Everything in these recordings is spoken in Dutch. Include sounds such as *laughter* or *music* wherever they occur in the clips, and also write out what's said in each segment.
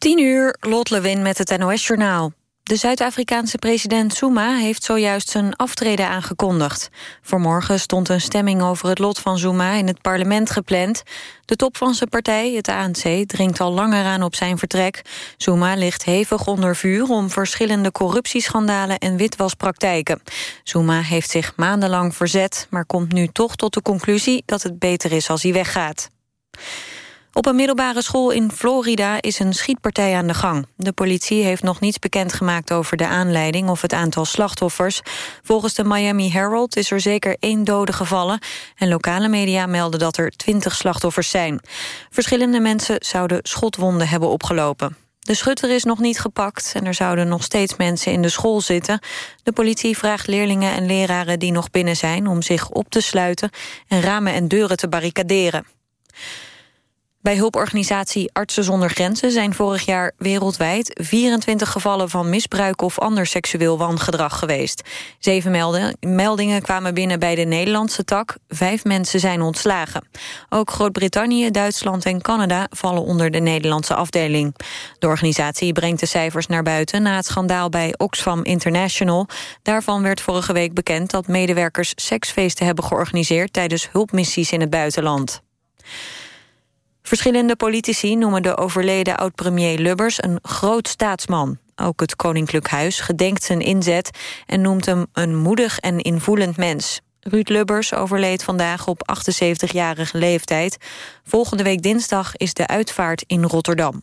10 uur, Lot Lewin met het NOS-journaal. De Zuid-Afrikaanse president Zuma heeft zojuist zijn aftreden aangekondigd. Vanmorgen stond een stemming over het lot van Zuma in het parlement gepland. De top van zijn partij, het ANC, dringt al langer aan op zijn vertrek. Zuma ligt hevig onder vuur om verschillende corruptieschandalen en witwaspraktijken. Zuma heeft zich maandenlang verzet, maar komt nu toch tot de conclusie dat het beter is als hij weggaat. Op een middelbare school in Florida is een schietpartij aan de gang. De politie heeft nog niets bekendgemaakt over de aanleiding of het aantal slachtoffers. Volgens de Miami Herald is er zeker één dode gevallen... en lokale media melden dat er twintig slachtoffers zijn. Verschillende mensen zouden schotwonden hebben opgelopen. De schutter is nog niet gepakt en er zouden nog steeds mensen in de school zitten. De politie vraagt leerlingen en leraren die nog binnen zijn... om zich op te sluiten en ramen en deuren te barricaderen. Bij hulporganisatie Artsen zonder Grenzen zijn vorig jaar wereldwijd 24 gevallen van misbruik of ander seksueel wangedrag geweest. Zeven meldingen kwamen binnen bij de Nederlandse tak, vijf mensen zijn ontslagen. Ook Groot-Brittannië, Duitsland en Canada vallen onder de Nederlandse afdeling. De organisatie brengt de cijfers naar buiten na het schandaal bij Oxfam International. Daarvan werd vorige week bekend dat medewerkers seksfeesten hebben georganiseerd tijdens hulpmissies in het buitenland. Verschillende politici noemen de overleden oud-premier Lubbers een groot staatsman. Ook het Koninklijk Huis gedenkt zijn inzet en noemt hem een moedig en invoelend mens. Ruud Lubbers overleed vandaag op 78-jarige leeftijd. Volgende week dinsdag is de uitvaart in Rotterdam.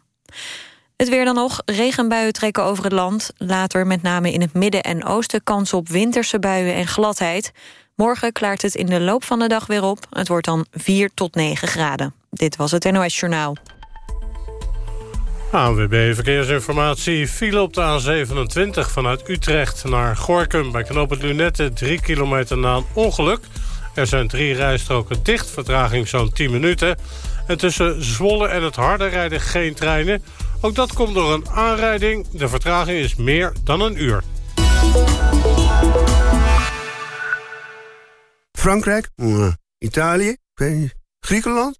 Het weer dan nog. Regenbuien trekken over het land. Later met name in het midden en oosten kans op winterse buien en gladheid. Morgen klaart het in de loop van de dag weer op. Het wordt dan 4 tot 9 graden. Dit was het NOS Journaal. ANWB Verkeersinformatie. File op de A27 vanuit Utrecht naar Gorkum... bij knooppunt Lunette, 3 kilometer na een ongeluk. Er zijn drie rijstroken dicht, vertraging zo'n 10 minuten. En tussen Zwolle en het Harde rijden geen treinen. Ook dat komt door een aanrijding. De vertraging is meer dan een uur. Frankrijk? Italië? Griekenland?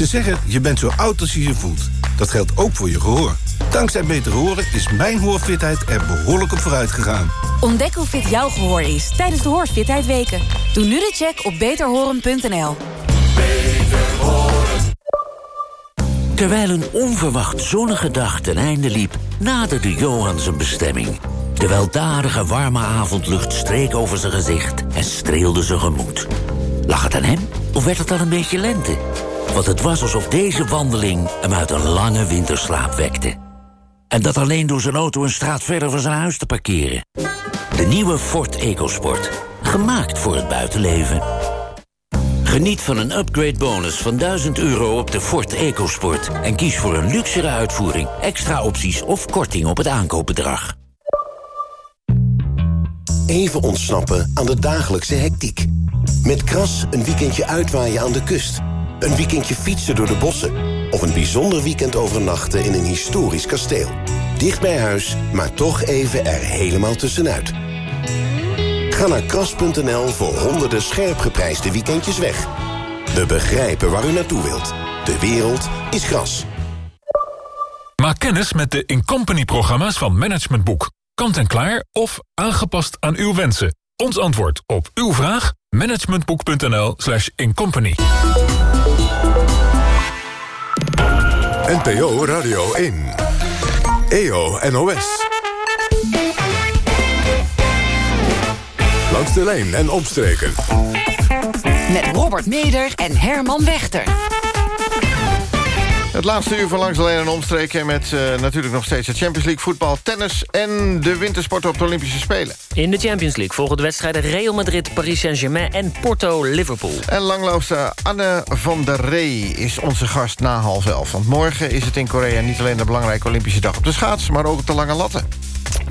Ze zeggen, je bent zo oud als je je voelt. Dat geldt ook voor je gehoor. Dankzij Beter Horen is mijn hoorfitheid er behoorlijk op vooruit gegaan. Ontdek hoe fit jouw gehoor is tijdens de Hoorfitheid Weken. Doe nu de check op beterhoren.nl. Terwijl een onverwacht zonnige dag ten einde liep... naderde Johan zijn bestemming. De weldadige warme avondlucht streek over zijn gezicht en streelde zijn gemoed. Lag het aan hem of werd het al een beetje lente? Want het was alsof deze wandeling hem uit een lange winterslaap wekte. En dat alleen door zijn auto een straat verder van zijn huis te parkeren. De nieuwe Ford EcoSport. Gemaakt voor het buitenleven. Geniet van een upgrade bonus van 1000 euro op de Ford EcoSport. En kies voor een luxere uitvoering, extra opties of korting op het aankoopbedrag. Even ontsnappen aan de dagelijkse hectiek. Met Kras een weekendje uitwaaien aan de kust. Een weekendje fietsen door de bossen. Of een bijzonder weekend overnachten in een historisch kasteel. Dicht bij huis, maar toch even er helemaal tussenuit. Ga naar kras.nl voor honderden scherp geprijsde weekendjes weg. We begrijpen waar u naartoe wilt. De wereld is gras. Maak kennis met de Incompany-programma's van Management Boek. Kant en klaar of aangepast aan uw wensen. Ons antwoord op uw vraag? managementboek.nl slash incompany. NPO Radio 1. EO NOS. Langs de lijn en omstreken. Met Robert Meder en Herman Wechter. Het laatste uur van Langs alleen en omstreken... met uh, natuurlijk nog steeds de Champions League voetbal, tennis... en de wintersport op de Olympische Spelen. In de Champions League volgen de wedstrijden Real Madrid, Paris Saint-Germain... en Porto-Liverpool. En langloopster Anne van der Rey is onze gast na half elf. Want morgen is het in Korea niet alleen de belangrijke Olympische dag op de schaats... maar ook op de lange latten.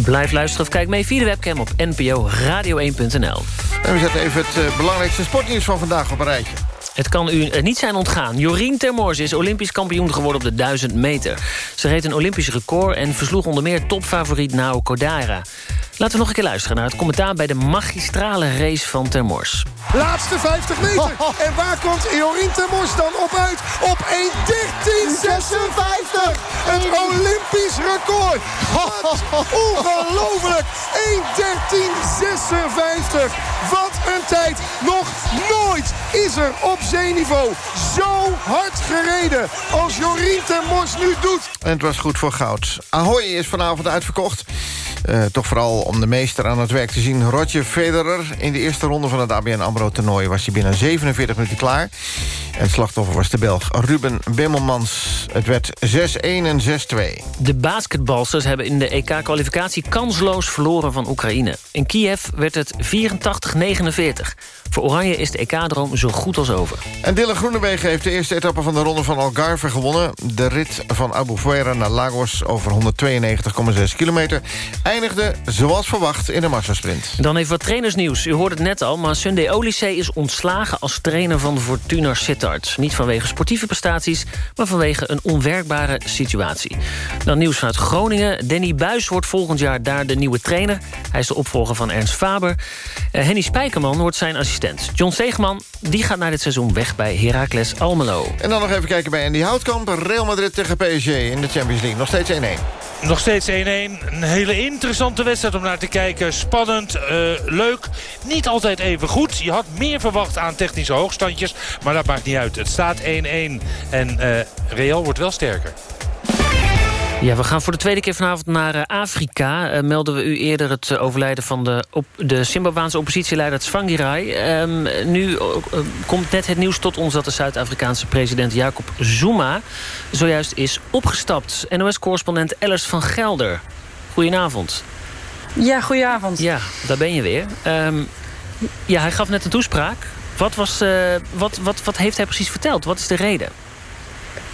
Blijf luisteren of kijk mee via de webcam op nporadio1.nl. En we zetten even het uh, belangrijkste sportnieuws van vandaag op een rijtje. Het kan u niet zijn ontgaan. Jorien Termors is olympisch kampioen geworden op de 1000 meter. Ze reed een olympisch record en versloeg onder meer topfavoriet Nao Kodara. Laten we nog een keer luisteren naar het commentaar... bij de magistrale race van Termors. Laatste 50 meter. *laughs* En waar komt Jorien Termors dan op uit? Op 1.13.56. Een Olympisch record. *laughs* ongelooflijk. 1.13.56. Wat een tijd. Nog nooit is er op zeeniveau zo hard gereden als Jorien Termors nu doet. En het was goed voor goud. Ahoy is vanavond uitverkocht. Uh, toch vooral om de meester aan het werk te zien. Roger Federer in de eerste ronde van het ABN AMRO-toernooi... was hij binnen 47 minuten klaar. En het slachtoffer was de Belg Ruben Bimmelmans. Het werd 6-1 en 6-2. De basketbalsters hebben in de EK-kwalificatie kansloos verloren van Oekraïne. In Kiev werd het 84-49. Voor Oranje is de EK-droom zo goed als over. En Dylan Groenewegen heeft de eerste etappe van de ronde van Algarve gewonnen. De rit van Abu Fuera naar Lagos over 192,6 kilometer... eindigde zoals verwacht in de massasprint. Dan even wat trainersnieuws. U hoort het net al, maar Sunday Olise is ontslagen als trainer van Fortuna Sittard. Niet vanwege sportieve prestaties, maar vanwege een onwerkbare situatie. Dan nieuws vanuit Groningen. Danny Buis wordt volgend jaar daar de nieuwe trainer. Hij is de opvolger van Ernst Faber. Uh, Henny Spijkerman wordt zijn assistent John Steegman die gaat na dit seizoen weg bij Heracles Almelo. En dan nog even kijken bij Andy Houtkamp. Real Madrid tegen PSG in de Champions League. Nog steeds 1-1. Nog steeds 1-1. Een hele interessante wedstrijd om naar te kijken. Spannend, uh, leuk. Niet altijd even goed. Je had meer verwacht aan technische hoogstandjes. Maar dat maakt niet uit. Het staat 1-1. En uh, Real wordt wel sterker. Ja, we gaan voor de tweede keer vanavond naar uh, Afrika. Melden we u eerder het overlijden van de, op, de oppositieleider Tsvangirai. Um, nu komt net het nieuws tot ons dat de Zuid-Afrikaanse president Jacob Zuma... zojuist is opgestapt. NOS-correspondent Ellers van Gelder. Goedenavond. Ja, goedenavond. Ja, daar ben je weer. Um, ja, hij gaf net een toespraak. Wat, was, wat, wat, wat heeft hij precies verteld? Wat is de reden?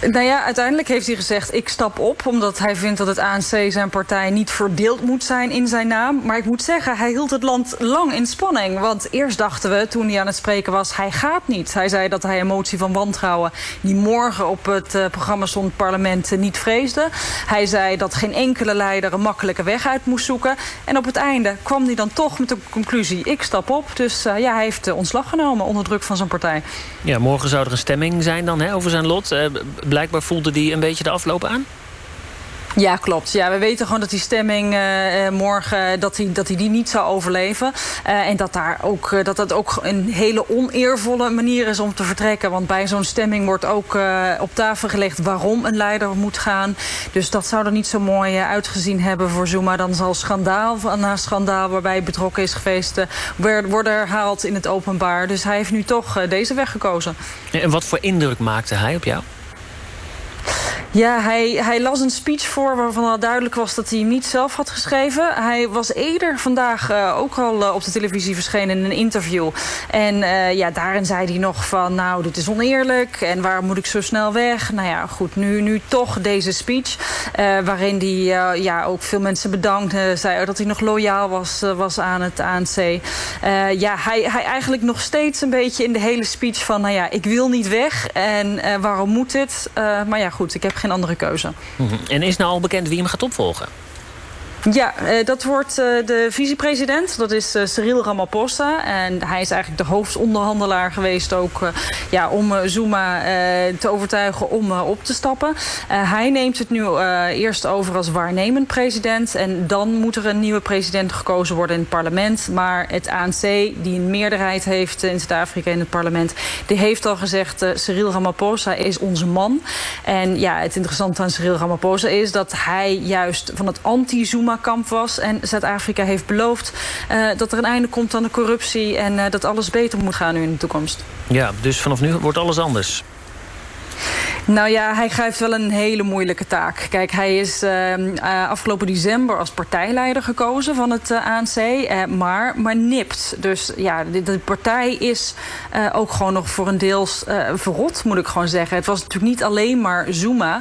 Nou ja, uiteindelijk heeft hij gezegd... ik stap op, omdat hij vindt dat het ANC zijn partij... niet verdeeld moet zijn in zijn naam. Maar ik moet zeggen, hij hield het land lang in spanning. Want eerst dachten we, toen hij aan het spreken was... hij gaat niet. Hij zei dat hij een motie van wantrouwen... die morgen op het uh, programma stond, parlement uh, niet vreesde. Hij zei dat geen enkele leider een makkelijke weg uit moest zoeken. En op het einde kwam hij dan toch met de conclusie... ik stap op. Dus uh, ja, hij heeft ontslag genomen onder druk van zijn partij. Ja, morgen zou er een stemming zijn dan hè, over zijn lot blijkbaar voelde die een beetje de afloop aan? Ja, klopt. Ja, we weten gewoon dat die stemming uh, morgen dat hij, dat hij die niet zou overleven. Uh, en dat, daar ook, dat dat ook een hele oneervolle manier is om te vertrekken. Want bij zo'n stemming wordt ook op tafel gelegd waarom een leider moet gaan. Dus dat zou er niet zo mooi uitgezien hebben voor Zuma. Dan zal schandaal na schandaal waarbij hij betrokken is geweest... worden herhaald in het openbaar. Dus hij heeft nu toch deze weg gekozen. En wat voor indruk maakte hij op jou? Ja, hij, hij las een speech voor waarvan al duidelijk was dat hij hem niet zelf had geschreven. Hij was eerder vandaag uh, ook al uh, op de televisie verschenen in een interview. En uh, ja, daarin zei hij nog van, nou, dit is oneerlijk en waarom moet ik zo snel weg? Nou ja, goed, nu, nu toch deze speech waarin hij ja, ook veel mensen bedankte. zei dat hij nog loyaal was, was aan het ANC. ja, hij, hij eigenlijk nog steeds een beetje in de hele speech van, nou ja, ik wil niet weg en waarom moet dit? maar ja, goed, ik heb geen andere keuze. Mhm. En is nou al bekend wie hem gaat opvolgen? Ja, uh, dat wordt uh, de vicepresident. Dat is uh, Cyril Ramaphosa. En hij is eigenlijk de hoofdonderhandelaar geweest ook... ja, om Zuma te overtuigen om op te stappen. hij neemt het nu eerst over als waarnemend president. En dan moet er een nieuwe president gekozen worden in het parlement. Maar het ANC, die een meerderheid heeft in Zuid-Afrika in het parlement... die heeft al gezegd, Cyril Ramaphosa is onze man. En ja, het interessante aan Cyril Ramaphosa is... dat hij juist van het anti-Zuma kamp was. En Zuid-Afrika heeft beloofd uh, dat er een einde komt aan de corruptie... en uh, dat alles beter moet gaan nu in de toekomst. Ja, dus vanaf nu wordt alles anders. Nou ja, hij grijpt wel een hele moeilijke taak. Kijk, hij is uh, afgelopen december als partijleider gekozen van het uh, ANC. Uh, maar, maar nipt. Dus ja, de, de partij is ook gewoon nog voor een deels verrot, moet ik gewoon zeggen. Het was natuurlijk niet alleen maar Zuma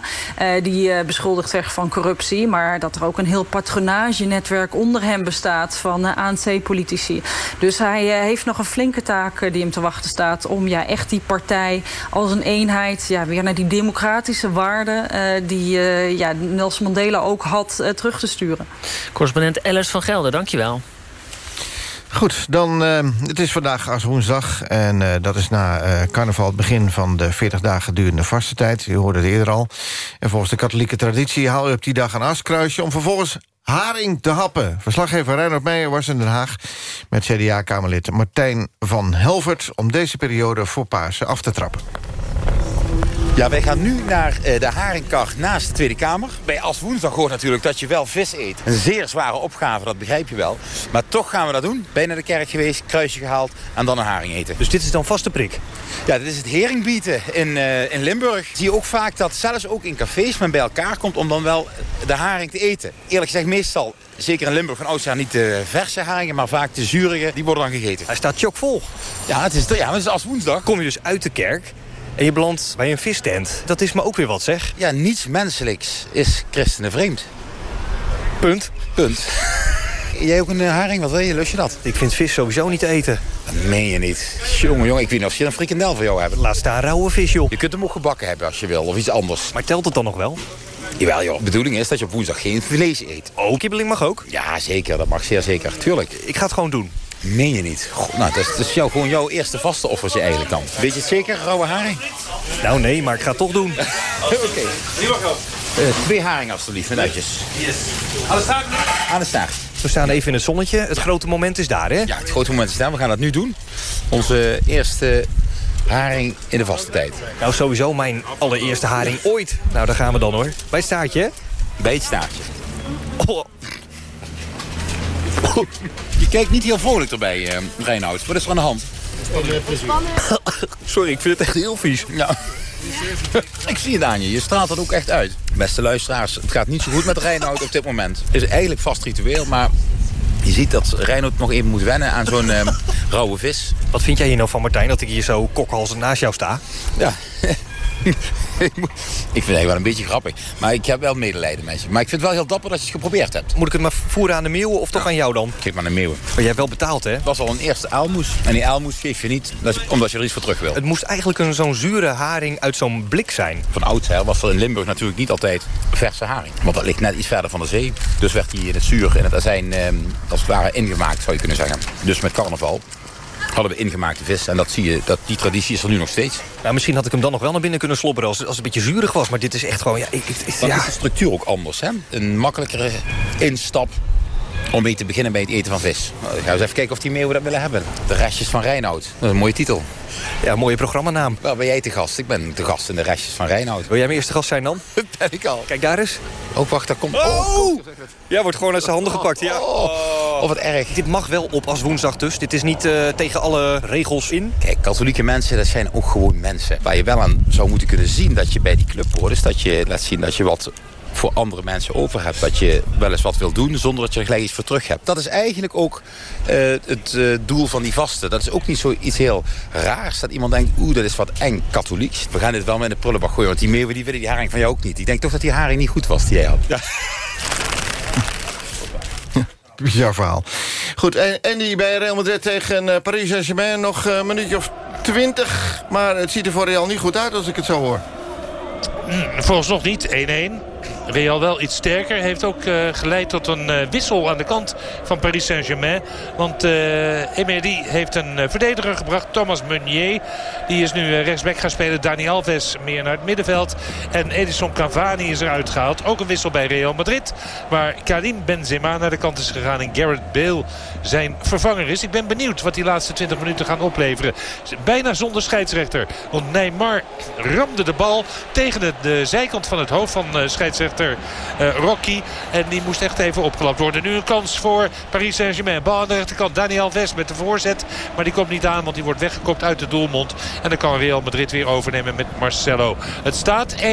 die beschuldigd werd van corruptie. Maar dat er ook een heel patronagenetwerk onder hem bestaat van ANC-politici. Dus hij heeft nog een flinke taak die hem te wachten staat. Om ja, echt die partij als een eenheid ja, weer naar die democratische waarden... Uh, die uh, ja, Nelson Mandela ook had uh, terug te sturen. Correspondent Alice van Gelder, dankjewel. Goed, dan, uh, het is vandaag als woensdag. En uh, dat is na uh, carnaval het begin van de 40 dagen durende vaste tijd. U hoorde het eerder al. En volgens de katholieke traditie haal je op die dag een askruisje... om vervolgens haring te happen. Verslaggever Reinhard Meijer was in Den Haag... met CDA-kamerlid Martijn van Helvert... om deze periode voor Pasen af te trappen. Ja, wij gaan nu naar uh, de haringkar naast de Tweede Kamer. Bij Als Woensdag hoort natuurlijk dat je wel vis eet. Een zeer zware opgave, dat begrijp je wel. Maar toch gaan we dat doen. Ben naar de kerk geweest, kruisje gehaald en dan een haring eten. Dus dit is dan vaste prik? Ja, dit is het heringbieten in, uh, in Limburg. Zie je ook vaak dat zelfs ook in cafés men bij elkaar komt om dan wel de haring te eten. Eerlijk gezegd, meestal zeker in Limburg van oudsher niet de verse haringen, maar vaak de zurige, die worden dan gegeten. Hij staat chockvol. Ja, het is, ja, het is als woensdag. Kom je dus uit de kerk en je belandt bij een vistent. Dat is me ook weer wat, zeg. Ja, niets menselijks is christenen vreemd. Punt. Punt. *laughs* Jij ook een haring? Wat wil je? Lust je dat? Ik vind vis sowieso niet te eten. Dat meen je niet. Jongen, jongen, ik weet niet of je een frikandel voor jou hebt. Laat staan rauwe vis, joh. Je kunt hem ook gebakken hebben als je wil, of iets anders. Maar telt het dan nog wel? Jawel, joh. De bedoeling is dat je op woensdag geen vlees eet. Oh, kibbeling mag ook? Ja, zeker. Dat mag zeer zeker. Tuurlijk. Ik ga het gewoon doen. Meen je niet? Goh, nou, dat is, dat is jou, gewoon jouw eerste vaste offertje eigenlijk dan. Weet je het zeker, rauwe haring? Nou nee, maar ik ga het toch doen. *laughs* Oké. Okay. Uh, twee haringen alstublieft, met uitjes. Yes. Aan de staart? Aan de staart. We staan even in het zonnetje. Het grote moment is daar, hè? Ja, het grote moment is daar. We gaan dat nu doen. Onze eerste haring in de vaste tijd. Nou, sowieso mijn allereerste haring ooit. Nou, daar gaan we dan, hoor. Bij het staartje, hè? Bij het staartje. Oh. *laughs* Je kijkt niet heel vrolijk erbij, uh, Reinoud. Wat is er aan de hand? *coughs* Sorry, ik vind het echt heel vies. Ja. *laughs* ik zie het aan je. Je straalt het ook echt uit. Beste luisteraars, het gaat niet zo goed met Reinoud op dit moment. Het is eigenlijk vast ritueel, maar je ziet dat Reinoud nog even moet wennen aan zo'n um, *laughs* rauwe vis. Wat vind jij hier nou van, Martijn, dat ik hier zo kokhalzend naast jou sta? Ja, *laughs* ik vind het eigenlijk wel een beetje grappig. Maar ik heb wel medelijden met je. Maar ik vind het wel heel dapper dat je het geprobeerd hebt. Moet ik het maar voeren aan de meeuwen of toch ja. aan jou dan? Geef maar aan de meeuwen. Maar jij hebt wel betaald, hè? Het was al een eerste aalmoes. En die aalmoes geef je niet omdat je er iets voor terug wil. Het moest eigenlijk zo'n zure haring uit zo'n blik zijn. Van oudsher was er in Limburg natuurlijk niet altijd verse haring. Want dat ligt net iets verder van de zee. Dus werd die in het zuur en het azijn eh, als het ware ingemaakt, zou je kunnen zeggen. Dus met carnaval hadden we ingemaakte vis. En dat zie je, dat, die traditie is er nu nog steeds. Nou, misschien had ik hem dan nog wel naar binnen kunnen slobberen als, als het een beetje zuurig was. Maar dit is echt gewoon... Ja, ik, ik, ja. is de structuur ook anders. Hè? Een makkelijkere instap om mee te beginnen bij het eten van vis. Nou, gaan we eens even kijken of die meeuwen dat willen hebben. De restjes van Reinoud. Dat is een mooie titel. Ja, mooie programmanaam. Waar ben jij te gast? Ik ben de gast in de restjes van Reinoud. Wil jij mijn eerste gast zijn dan? *laughs* ben ik al. Kijk daar eens. Oh, wacht, daar komt... Oh! oh. Ja, wordt gewoon uit zijn handen gepakt, ja. Oh, oh, wat erg. Dit mag wel op als woensdag dus. Dit is niet uh, tegen alle regels in. Kijk, katholieke mensen, dat zijn ook gewoon mensen. Waar je wel aan zou moeten kunnen zien dat je bij die club hoort. is dat je laat zien dat je wat voor andere mensen over hebt. Dat je wel eens wat wil doen zonder dat je er gelijk iets voor terug hebt. Dat is eigenlijk ook uh, het uh, doel van die vasten. Dat is ook niet zoiets heel raars. Dat iemand denkt, oeh, dat is wat eng katholieks. We gaan dit wel met de prullenbak gooien. Want die meeuwen die willen die haring van jou ook niet. Ik denk toch dat die haring niet goed was die jij had. Ja. *laughs* *laughs* Bizar verhaal. Goed, die bij Real Madrid tegen uh, Paris Saint-Germain nog een minuutje of twintig. Maar het ziet er voor Real niet goed uit als ik het zo hoor. Mm, volgens nog niet, 1-1. Real wel iets sterker. Heeft ook uh, geleid tot een uh, wissel aan de kant van Paris Saint-Germain. Want uh, Emery heeft een verdediger gebracht. Thomas Meunier. Die is nu rechtsback gaan spelen. Dani Alves meer naar het middenveld. En Edison Cavani is eruit gehaald. Ook een wissel bij Real Madrid. Waar Karim Benzema naar de kant is gegaan. En Garrett Bale zijn vervanger is. Ik ben benieuwd wat die laatste 20 minuten gaan opleveren. Bijna zonder scheidsrechter. Want Neymar ramde de bal tegen de, de zijkant van het hoofd van scheidsrechter scheidsrechter Rocky. En die moest echt even opgelapt worden. Nu een kans voor Paris Saint-Germain. Bal aan de rechterkant. Daniel West met de voorzet. Maar die komt niet aan, want die wordt weggekopt uit de doelmond. En dan kan Real Madrid weer overnemen met Marcelo. Het staat 1-1.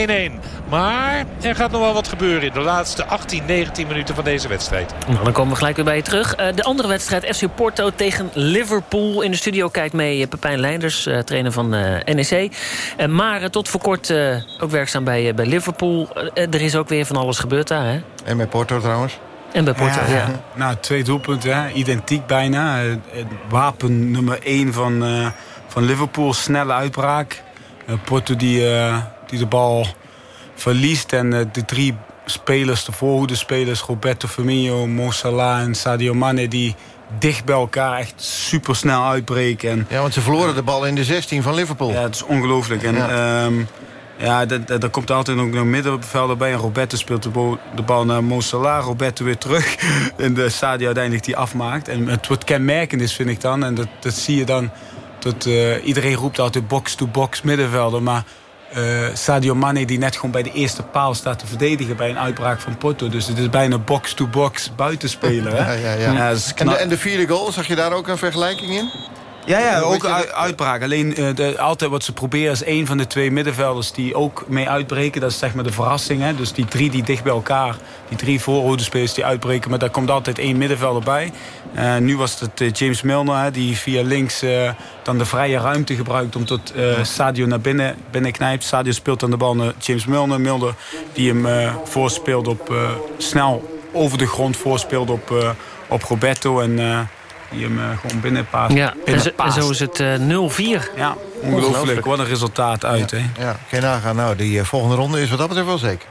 Maar er gaat nog wel wat gebeuren in de laatste 18, 19 minuten van deze wedstrijd. Nou, dan komen we gelijk weer bij je terug. Uh, de andere wedstrijd, FC Porto tegen Liverpool. In de studio kijkt mee Pepijn Leinders, trainer van uh, NEC. maar tot voor kort ook werkzaam bij, bij Liverpool. er is ook weer van alles gebeurd daar, hè? En bij Porto trouwens? En bij Porto, ja. ja. Nou, twee doelpunten, hè? identiek bijna. Het wapen nummer één van, van Liverpool, snelle uitbraak. Porto die, die de bal verliest en de drie spelers, de voorhoede spelers, Roberto Firmino, Mo Salah en Sadio Mane... die dicht bij elkaar echt super snel uitbreken. En, ja, want ze verloren de bal in de 16 van Liverpool. Ja, het is ongelooflijk. En ja, um, ja daar komt altijd ook een middenvelder bij. En Roberto speelt de, de bal naar Mo Salah. Roberto weer terug. *laughs* En de Sadio uiteindelijk die afmaakt. En het wat kenmerkend is, vind ik dan. En dat, dat zie je dan. Dat, uh, iedereen roept altijd box-to-box -box middenvelder. Maar uh, Sadio Mane die net gewoon bij de eerste paal staat te verdedigen bij een uitbraak van Porto. Dus het is bijna box-to-box -box buitenspeler. Hè? *laughs* Ja, ja, ja. ja en, de, en de vierde goal, zag je daar ook een vergelijking in? Ja, ja ook uitbraak. Alleen uh, de, altijd wat ze proberen is één van de twee middenvelders die ook mee uitbreken. Dat is zeg maar de verrassing. Hè? Dus die drie die dicht bij elkaar, die drie voorhoedespelers die uitbreken. Maar daar komt altijd één middenvelder bij. Uh, nu was het uh, James Milner hè, die via links dan de vrije ruimte gebruikt om tot Sadio naar binnen, binnen knijpt. Sadio speelt dan de bal naar James Milner. Milner die hem voorspeelt op snel over de grond voorspeelt op, op Roberto en die hem uh, gewoon binnenpaast. Ja, en, zo, en zo is het uh, eh, 0-4. Ja, ongelooflijk. Wat een resultaat uit, ja. hè? Ja, geen nagaan. Nou, die uh, volgende ronde is wat dat betreft wel zeker.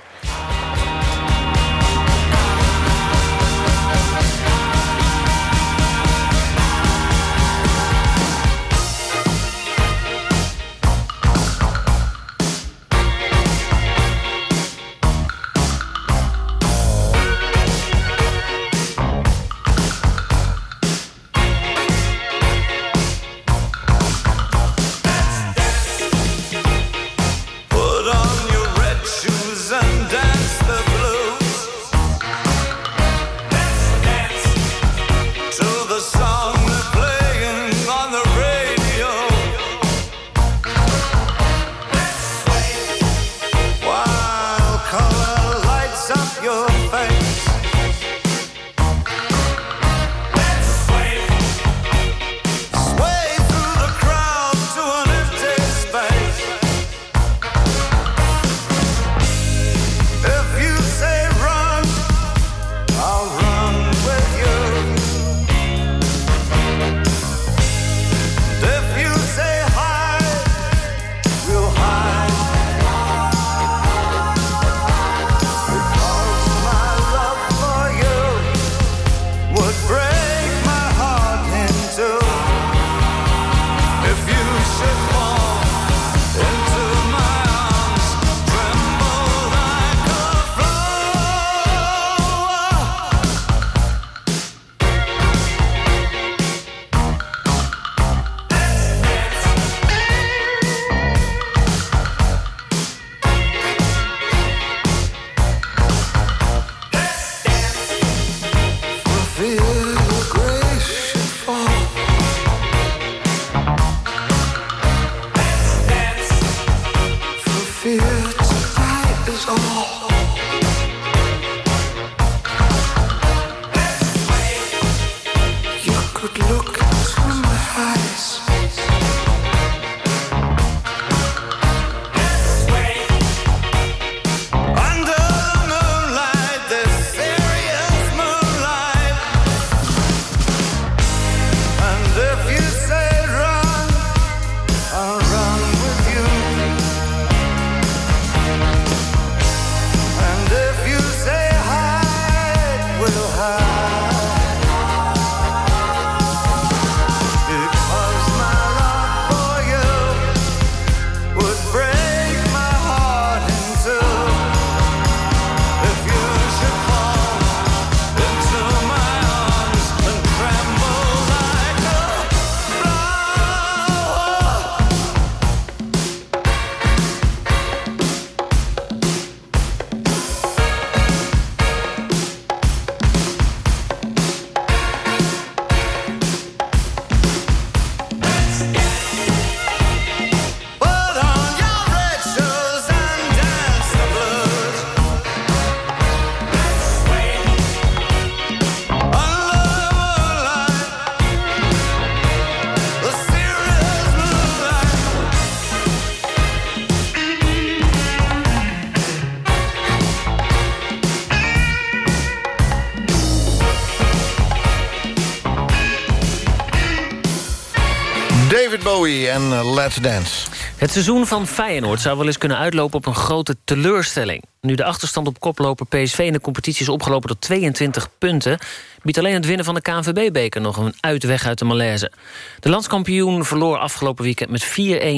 Eh, Dance. Het seizoen van Feyenoord zou wel eens kunnen uitlopen op een grote teleurstelling. Nu de achterstand op koploper PSV in de competitie is opgelopen tot 22 punten... biedt alleen het winnen van de KNVB-beker nog een uitweg uit de malaise. De landskampioen verloor afgelopen weekend met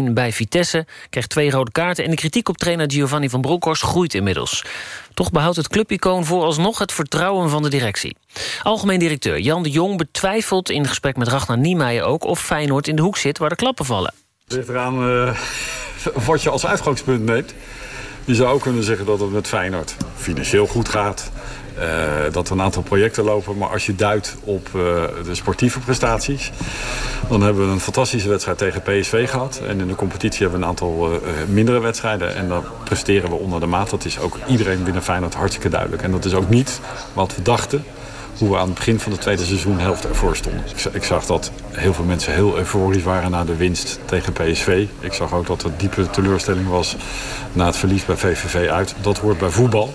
4-1 bij Vitesse... kreeg twee rode kaarten en de kritiek op trainer Giovanni van Bronckhorst groeit inmiddels. Toch behoudt het clubicoon vooralsnog het vertrouwen van de directie. Algemeen directeur Jan de Jong betwijfelt in gesprek met Ragnar Niemeyer ook... of Feyenoord in de hoek zit waar de klappen vallen. Het ligt eraan uh, *laughs* wat je als uitgangspunt neemt. Je zou ook kunnen zeggen dat het met Feyenoord financieel goed gaat. Uh, dat er een aantal projecten lopen. Maar als je duidt op uh, de sportieve prestaties... dan hebben we een fantastische wedstrijd tegen PSV gehad. En in de competitie hebben we een aantal uh, mindere wedstrijden. En dan presteren we onder de maat. Dat is ook iedereen binnen Feyenoord hartstikke duidelijk. En dat is ook niet wat we dachten hoe we aan het begin van de tweede seizoenhelft ervoor stonden. Ik zag dat heel veel mensen heel euforisch waren na de winst tegen PSV. Ik zag ook dat er diepe teleurstelling was na het verlies bij VVV uit. Dat hoort bij voetbal.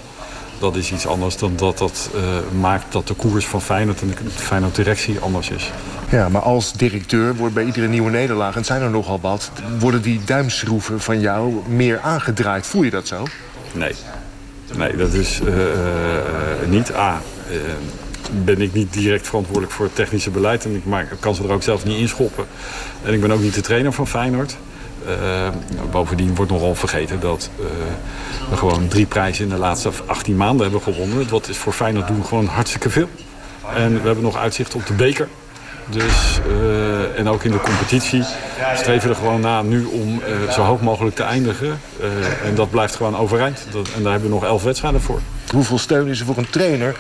Dat is iets anders dan dat dat uh, maakt dat de koers van Feyenoord en de Feyenoord directie anders is. Ja, maar als directeur wordt bij iedere nieuwe nederlaag, en het zijn er nogal wat... worden die duimschroeven van jou meer aangedraaid. Voel je dat zo? Nee. Nee, dat is uh, uh, niet A ben ik niet direct verantwoordelijk voor het technische beleid. En ik maak, kan ze er ook zelf niet inschoppen. En ik ben ook niet de trainer van Feyenoord. Uh, bovendien wordt nogal vergeten dat uh, we gewoon drie prijzen in de laatste 18 maanden hebben gewonnen. Dat is voor Feyenoord doen gewoon hartstikke veel. En we hebben nog uitzicht op de beker. Dus, uh, en ook in de competitie streven we er gewoon na nu om zo hoog mogelijk te eindigen. en dat blijft gewoon overeind. Dat, en daar hebben we nog elf wedstrijden voor. Hoeveel steun is er voor een trainer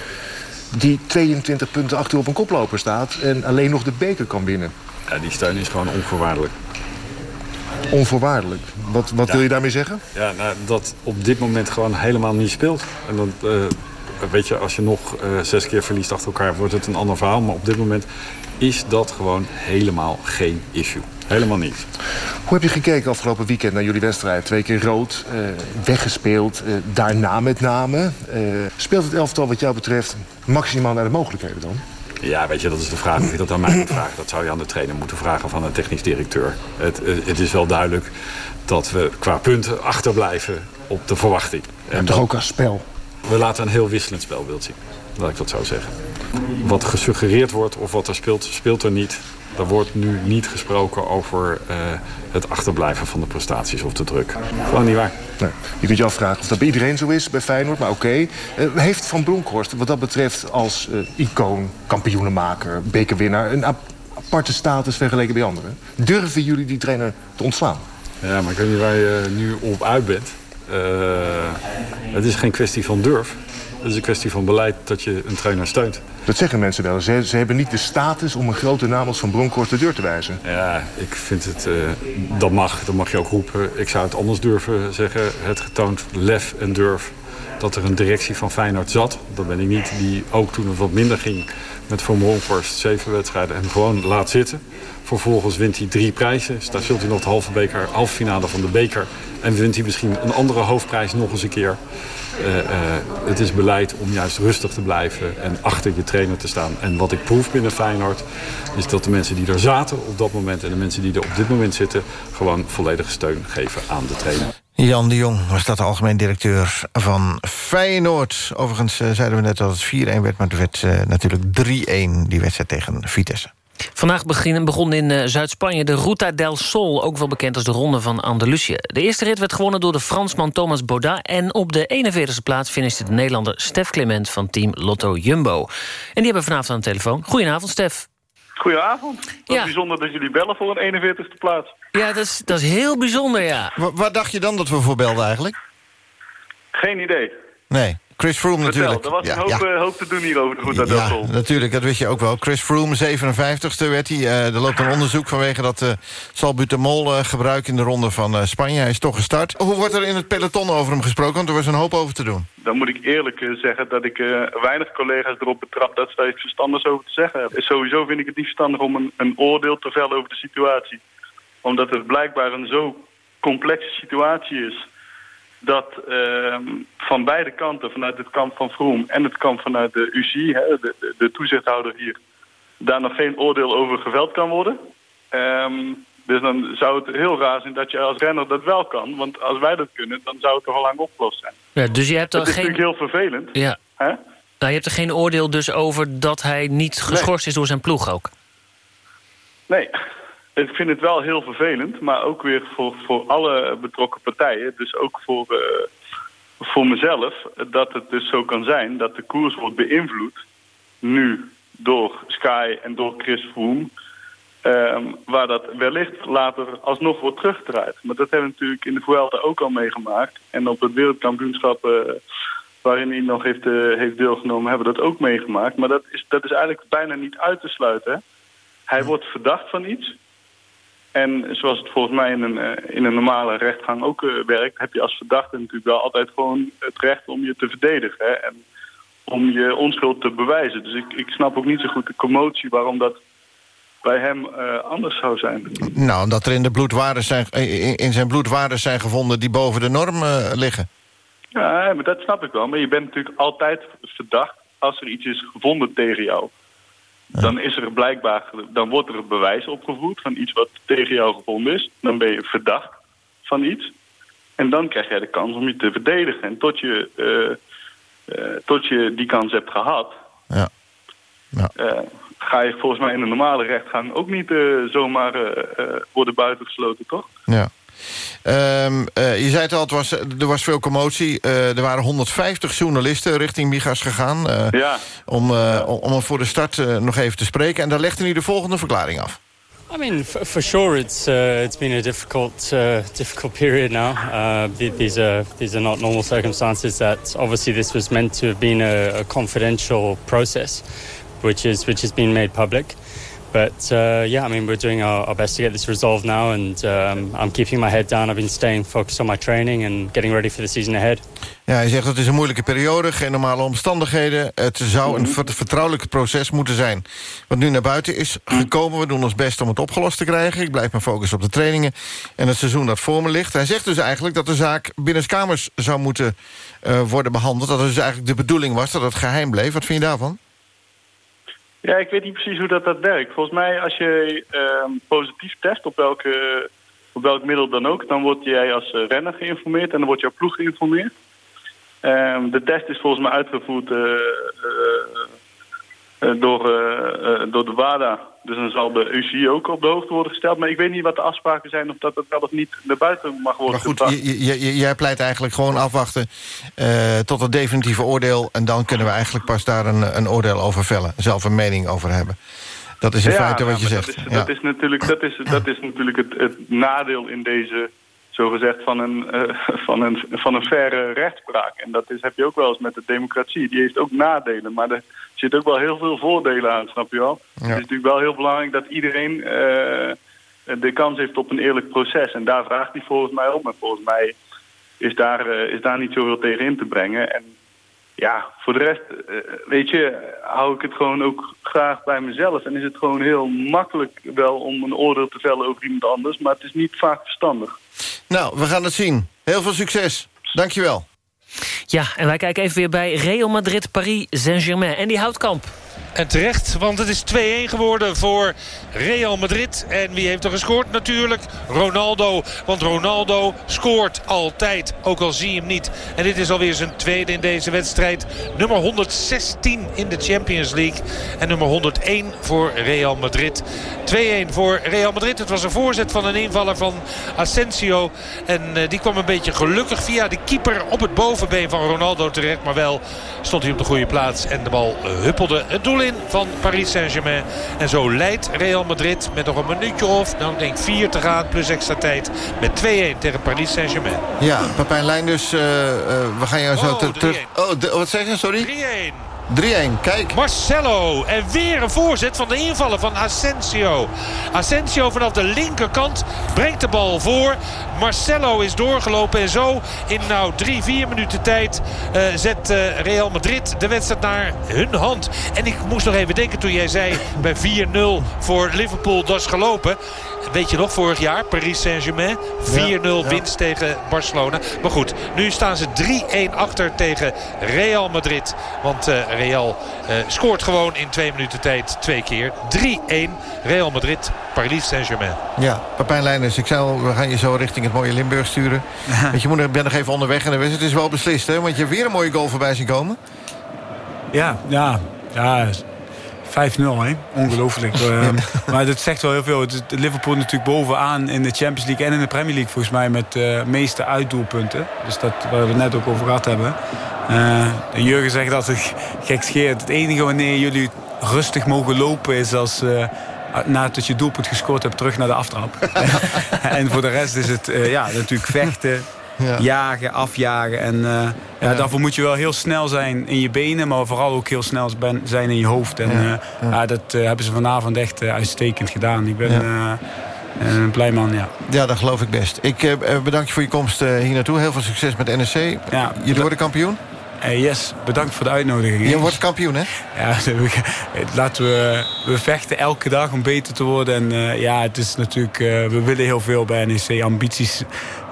die 22 punten achter op een koploper staat... en alleen nog de beker kan winnen. Ja, die steun is gewoon onvoorwaardelijk. Onvoorwaardelijk? Wat, wat Ja. wil je daarmee zeggen? Ja, nou, dat op dit moment gewoon helemaal niet speelt. En dan, eh, weet je, als je nog eh, zes keer verliest achter elkaar... wordt het een ander verhaal. Maar op dit moment is dat gewoon helemaal geen issue. Helemaal niet. Hoe heb je gekeken afgelopen weekend naar jullie wedstrijd? Twee keer rood, eh, weggespeeld, eh, daarna met name. Eh, speelt het elftal wat jou betreft maximaal naar de mogelijkheden dan? Ja, weet je, dat is de vraag of je dat aan mij moet vragen. Dat zou je aan de trainer moeten vragen van een technisch directeur. Het, het is wel duidelijk dat we qua punten achterblijven op de verwachting. En toch ook als spel? We laten een heel wisselend spelbeeld zien. Laat ik dat zo zeggen. Wat gesuggereerd wordt of wat er speelt, speelt er niet. Er wordt nu niet gesproken over eh, het achterblijven van de prestaties of de druk. Gewoon niet waar. Nee. Je kunt je afvragen of dat bij iedereen zo is, bij Feyenoord, maar oké. Eh, heeft Van Bronckhorst wat dat betreft als eh, icoon, kampioenenmaker, bekerwinnaar... een ap- aparte status vergeleken bij anderen? Durven jullie die trainer te ontslaan? Ja, maar ik weet niet waar je nu op uit bent. Het is geen kwestie van durf. Het is een kwestie van beleid dat je een trainer steunt. Dat zeggen mensen wel. Ze, ze hebben niet de status om een grote naam als Van Bronckhorst de deur te wijzen. Ja, ik vind het... eh, dat mag, dat mag je ook roepen. Ik zou het anders durven zeggen. Het getoond lef en durf dat er een directie van Feyenoord zat. Dat ben ik niet. Die ook toen het wat minder ging met Van Bronckhorst zeven wedstrijden en gewoon laat zitten. Vervolgens wint hij drie prijzen. Daar speelt hij nog de halve, beker, halve finale van de beker. En wint hij misschien een andere hoofdprijs nog eens een keer. Eh, eh, het is beleid om juist rustig te blijven en achter je trainer te staan. En wat ik proef binnen Feyenoord is dat de mensen die er zaten op dat moment... en de mensen die er op dit moment zitten... gewoon volledige steun geven aan de trainer. Jan de Jong was dat de algemeen directeur van Feyenoord. Overigens eh, zeiden we net dat het 4-1 werd, maar het werd eh, natuurlijk 3-1 die wedstrijd tegen Vitesse. Vandaag begin, begon in eh, Zuid-Spanje de Ruta del Sol... ook wel bekend als de Ronde van Andalusië. De eerste rit werd gewonnen door de Fransman Thomas Baudat... en op de 41e plaats finishte de Nederlander Stef Clement... van team Lotto Jumbo. En die hebben we vanavond aan de telefoon. Goedenavond, Stef. Goedenavond. Wat bijzonder dat jullie bellen voor een 41ste plaats. Ja, dat is, dat is heel bijzonder, ja. waar dacht je dan dat we voor belden eigenlijk? Geen idee. Nee, Chris Froome Vertel, natuurlijk. er was Ja, een hoop, ja. eh, hoop te doen hier over de Ruta del Ja, natuurlijk, dat wist je ook wel. Chris Froome, 57ste werd hij. Eh, er loopt een onderzoek vanwege dat uh, salbutamol eh, gebruik in de ronde van eh, Spanje. Hij is toch gestart. Hoe wordt er in het peloton over hem gesproken? Want er was een hoop over te doen. Dan moet ik eerlijk zeggen dat ik eh, weinig collega's erop betrap dat ze daar iets verstandigs over te zeggen hebben. Sowieso vind ik het niet verstandig om een, een oordeel te vellen over de situatie. Omdat het blijkbaar een zo complexe situatie is dat ehm, van beide kanten, vanuit het kamp van Vroom en het kamp vanuit de UCI, hè, de, de, de toezichthouder hier, daar nog geen oordeel over geveld kan worden. Ehm, Dus dan zou het heel raar zijn dat je als renner dat wel kan. Want als wij dat kunnen, dan zou het toch al lang opgelost zijn. Ja, dus je hebt er Het is geen... natuurlijk heel vervelend. Ja. Hè? Nou, je hebt er geen oordeel dus over dat hij niet geschorst is door zijn ploeg ook? Nee, ik vind het wel heel vervelend. Maar ook weer voor, voor alle betrokken partijen. Dus ook voor, eh, voor mezelf. Dat het dus zo kan zijn dat de koers wordt beïnvloed. Nu door Sky en door Chris Froome. ehm, waar dat wellicht later alsnog wordt teruggedraaid. Maar dat hebben we natuurlijk in de Vuelta ook al meegemaakt. En op het wereldkampioenschap eh, waarin hij nog heeft, eh, heeft deelgenomen... hebben we dat ook meegemaakt. Maar dat is, dat is eigenlijk bijna niet uit te sluiten. hè. Hij wordt verdacht van iets. En zoals het volgens mij in een, eh, in een normale rechtgang ook eh, werkt... heb je als verdachte natuurlijk wel altijd gewoon het recht om je te verdedigen. Hè? En om je onschuld te bewijzen. Dus ik, ik snap ook niet zo goed de commotie waarom dat bij hem eh, anders zou zijn. Nou, omdat er in, de bloedwaarden zijn, in in zijn bloedwaarden zijn gevonden... die boven de norm liggen. Ja, maar dat snap ik wel. Maar je bent natuurlijk altijd verdacht als er iets is gevonden tegen jou. Dan is er blijkbaar, dan wordt er een bewijs opgevoerd van iets wat tegen jou gevonden is. Dan ben je verdacht van iets. En dan krijg jij de kans om je te verdedigen. En tot je, eh, eh, tot je die kans hebt gehad, Ja. eh, ga je volgens mij in een normale rechtgang ook niet zomaar worden buitengesloten, toch? Ja. Ehm, eh, je zei het al, het was, er was veel commotie. Eh, er waren 150 journalisten richting Migas gegaan... eh, Ja. om, eh, om om hem voor de start nog even te spreken. En daar legde hij de volgende verklaring af. I mean, for, for sure, it's uh, it's been a difficult uh, difficult period now. Uh, th- these are these are not normal circumstances. That obviously this was meant to have been a, a confidential process, which is which has been made public. But uh, yeah, I mean, we're doing our, our best to get this resolved now, and um, I'm keeping my head down. I've been staying focused on my training and getting ready for the season ahead. Ja, hij zegt het is een moeilijke periode, geen normale omstandigheden. Het zou een vert- vertrouwelijk proces moeten zijn. Wat nu naar buiten is gekomen, we doen ons best om het opgelost te krijgen. Ik blijf me focussen op de trainingen en het seizoen dat voor me ligt. Hij zegt dus eigenlijk dat de zaak binnenskamers zou moeten eh, worden behandeld. Dat het dus eigenlijk de bedoeling was dat het geheim bleef. Wat vind je daarvan? Ja, ik weet niet precies hoe dat, dat werkt. Volgens mij, als je ehm, positief test op, welke, op welk middel dan ook... dan word jij als eh, renner geïnformeerd en dan wordt jouw ploeg geïnformeerd. Ehm, de test is volgens mij uitgevoerd eh, eh, door, door de WADA. Dus dan zal de UCI ook op de hoogte worden gesteld. Maar ik weet niet wat de afspraken zijn of dat het wel of niet naar buiten mag worden Maar goed, jij pleit eigenlijk gewoon afwachten eh, tot het definitieve oordeel... en dan kunnen we eigenlijk pas daar een, een oordeel over vellen. Zelf een mening over hebben. Dat is in feite wat je zegt. Dat is, Ja. dat is natuurlijk, dat is, dat is natuurlijk het, het nadeel in deze, zogezegd, van een, eh, *laughs* van, een, van een faire rechtspraak. En dat is, heb je ook wel eens met de democratie. Die heeft ook nadelen, maar er zitten ook wel heel veel voordelen aan, snap je wel? Het is natuurlijk wel heel belangrijk dat iedereen eh, de kans heeft op een eerlijk proces. En daar vraagt hij volgens mij om. En volgens mij is daar, eh, is daar niet zoveel tegen in te brengen. En ja, voor de rest, eh, weet je, hou ik het gewoon ook graag bij mezelf. En is het gewoon heel makkelijk wel om een oordeel te vellen over iemand anders. Maar het is niet vaak verstandig. Nou, we gaan het zien. Heel veel succes. Dankjewel. Ja, en wij kijken even weer bij Real Madrid, Paris Saint-Germain. En die Houtkamp. En terecht, want het is 2-1 geworden voor Real Madrid. En wie heeft er gescoord? Natuurlijk Ronaldo. Want Ronaldo scoort altijd, ook al zie je hem niet. En dit is alweer zijn tweede in deze wedstrijd. Nummer 116 in de Champions League. En nummer 101 voor Real Madrid. 2-1 voor Real Madrid. Het was een voorzet van een invaller van Asensio. En eh, die kwam een beetje gelukkig via de keeper op het bovenbeen van Ronaldo terecht. Maar wel stond hij op de goede plaats. En de bal eh, huppelde het doel in van Paris Saint-Germain. En zo leidt Real Madrid met nog een minuutje of, nou ik denk vier te gaan plus extra tijd. Met 2-1 tegen Paris Saint-Germain. Ja, Papijn Lijn dus. eh, eh, we gaan jou zo Oh, ter- terug... 3-1. Oh, de- wat zeg je? Sorry? 3-1. 3-1, kijk. Marcelo. En weer een voorzet van de invallen van Asensio. Asensio vanaf de linkerkant brengt de bal voor. Marcelo is doorgelopen. En zo in nou drie, vier minuten tijd eh, zet eh, Real Madrid de wedstrijd naar hun hand. En ik moest nog even denken toen jij zei bij 4-0 voor Liverpool dat is gelopen. Weet je nog, vorig jaar Paris Saint-Germain. 4-0 winst tegen Barcelona. Maar goed, nu staan ze 3-1 achter tegen Real Madrid. Want uh, Real uh, scoort gewoon in twee minuten tijd twee keer. 3-1 Real Madrid, Paris Saint-Germain. Ja, Papijn Leijners, ik zei al, we gaan je zo richting het mooie Limburg sturen. *laughs* Want je moet, ben nog even onderweg en het is wel beslist, hè? Want je hebt weer een mooie goal voorbij zien komen. Ja, ja, ja. 5-0, hè? Ongelooflijk. uh, *laughs* maar dat zegt wel heel veel. Liverpool natuurlijk bovenaan in de Champions League en in de Premier League... volgens mij met de uh, meeste uitdoelpunten. Dus dat waar we het net ook over gehad hebben. Uh, Jurgen zegt dat het *laughs* gekscheerd. Het enige wanneer jullie rustig mogen lopen is als... nadat je doelpunt gescoord hebt, terug naar de aftrap. *laughs* en voor de rest is het ja, natuurlijk vechten, ja. jagen, afjagen. En uh, ja, daarvoor moet je wel heel snel zijn in je benen... maar vooral ook heel snel zijn in je hoofd. En ja, uh, dat uh, hebben ze vanavond echt uitstekend gedaan. Ik ben een blij man, ja. Ja, dat geloof ik best. Ik bedank je voor je komst hier naartoe. Heel veel succes met NSC. Ja, Jullie worden kampioen? Uh, yes, bedankt voor de uitnodiging. Je wordt kampioen, hè? Ja, *laughs* laten we, we vechten elke dag om beter te worden. En uh, ja, het is natuurlijk, uh, we willen heel veel bij NEC. Ambities,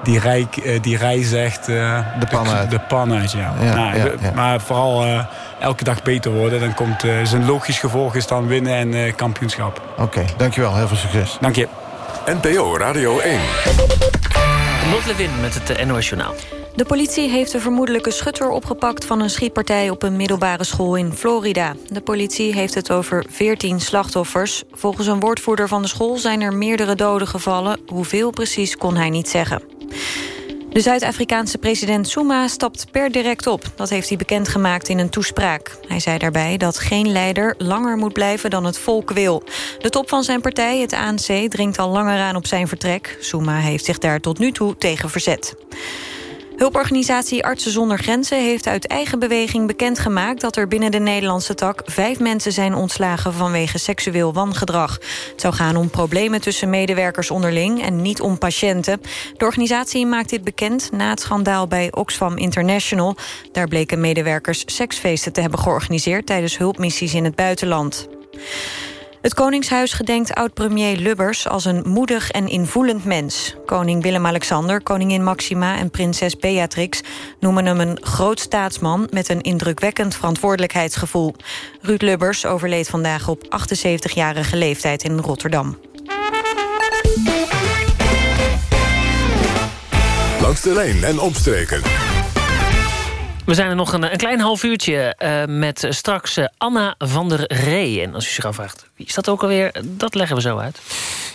die, rijk, die reizen echt de pan uit. De pan uit, ja. ja, nou, ja, ja. Maar vooral elke dag beter worden. Dan komt zijn logisch gevolg is dan winnen en kampioenschap. Oké, okay, dankjewel. Heel veel succes. Dank je. NPO Radio 1. Lot Lewin met het NOS Journaal. De politie heeft de vermoedelijke schutter opgepakt... van een schietpartij op een middelbare school in Florida. De politie heeft het over 14 slachtoffers. Volgens een woordvoerder van de school zijn er meerdere doden gevallen. Hoeveel precies kon hij niet zeggen. De Zuid-Afrikaanse president Zuma stapt per direct op. Dat heeft hij bekendgemaakt in een toespraak. Hij zei daarbij dat geen leider langer moet blijven dan het volk wil. De top van zijn partij, het ANC, dringt al langer aan op zijn vertrek. Zuma heeft zich daar tot nu toe tegen verzet. Hulporganisatie Artsen zonder Grenzen heeft uit eigen beweging bekendgemaakt... dat er binnen de Nederlandse tak vijf mensen zijn ontslagen vanwege seksueel wangedrag. Het zou gaan om problemen tussen medewerkers onderling en niet om patiënten. De organisatie maakt dit bekend na het schandaal bij Oxfam International. Daar bleken medewerkers seksfeesten te hebben georganiseerd... tijdens hulpmissies in het buitenland. Het Koningshuis gedenkt oud-premier Lubbers als een moedig en invoelend mens. Koning Willem-Alexander, koningin Maxima en prinses Beatrix... noemen hem een groot staatsman met een indrukwekkend verantwoordelijkheidsgevoel. Ruud Lubbers overleed vandaag op 78-jarige leeftijd in Rotterdam. Langs de lijn en omstreken. We zijn er nog een, een klein half uurtje uh, met straks uh, Anna van der Ree. En als u zich afvraagt, wie is dat ook alweer? Dat leggen we zo uit.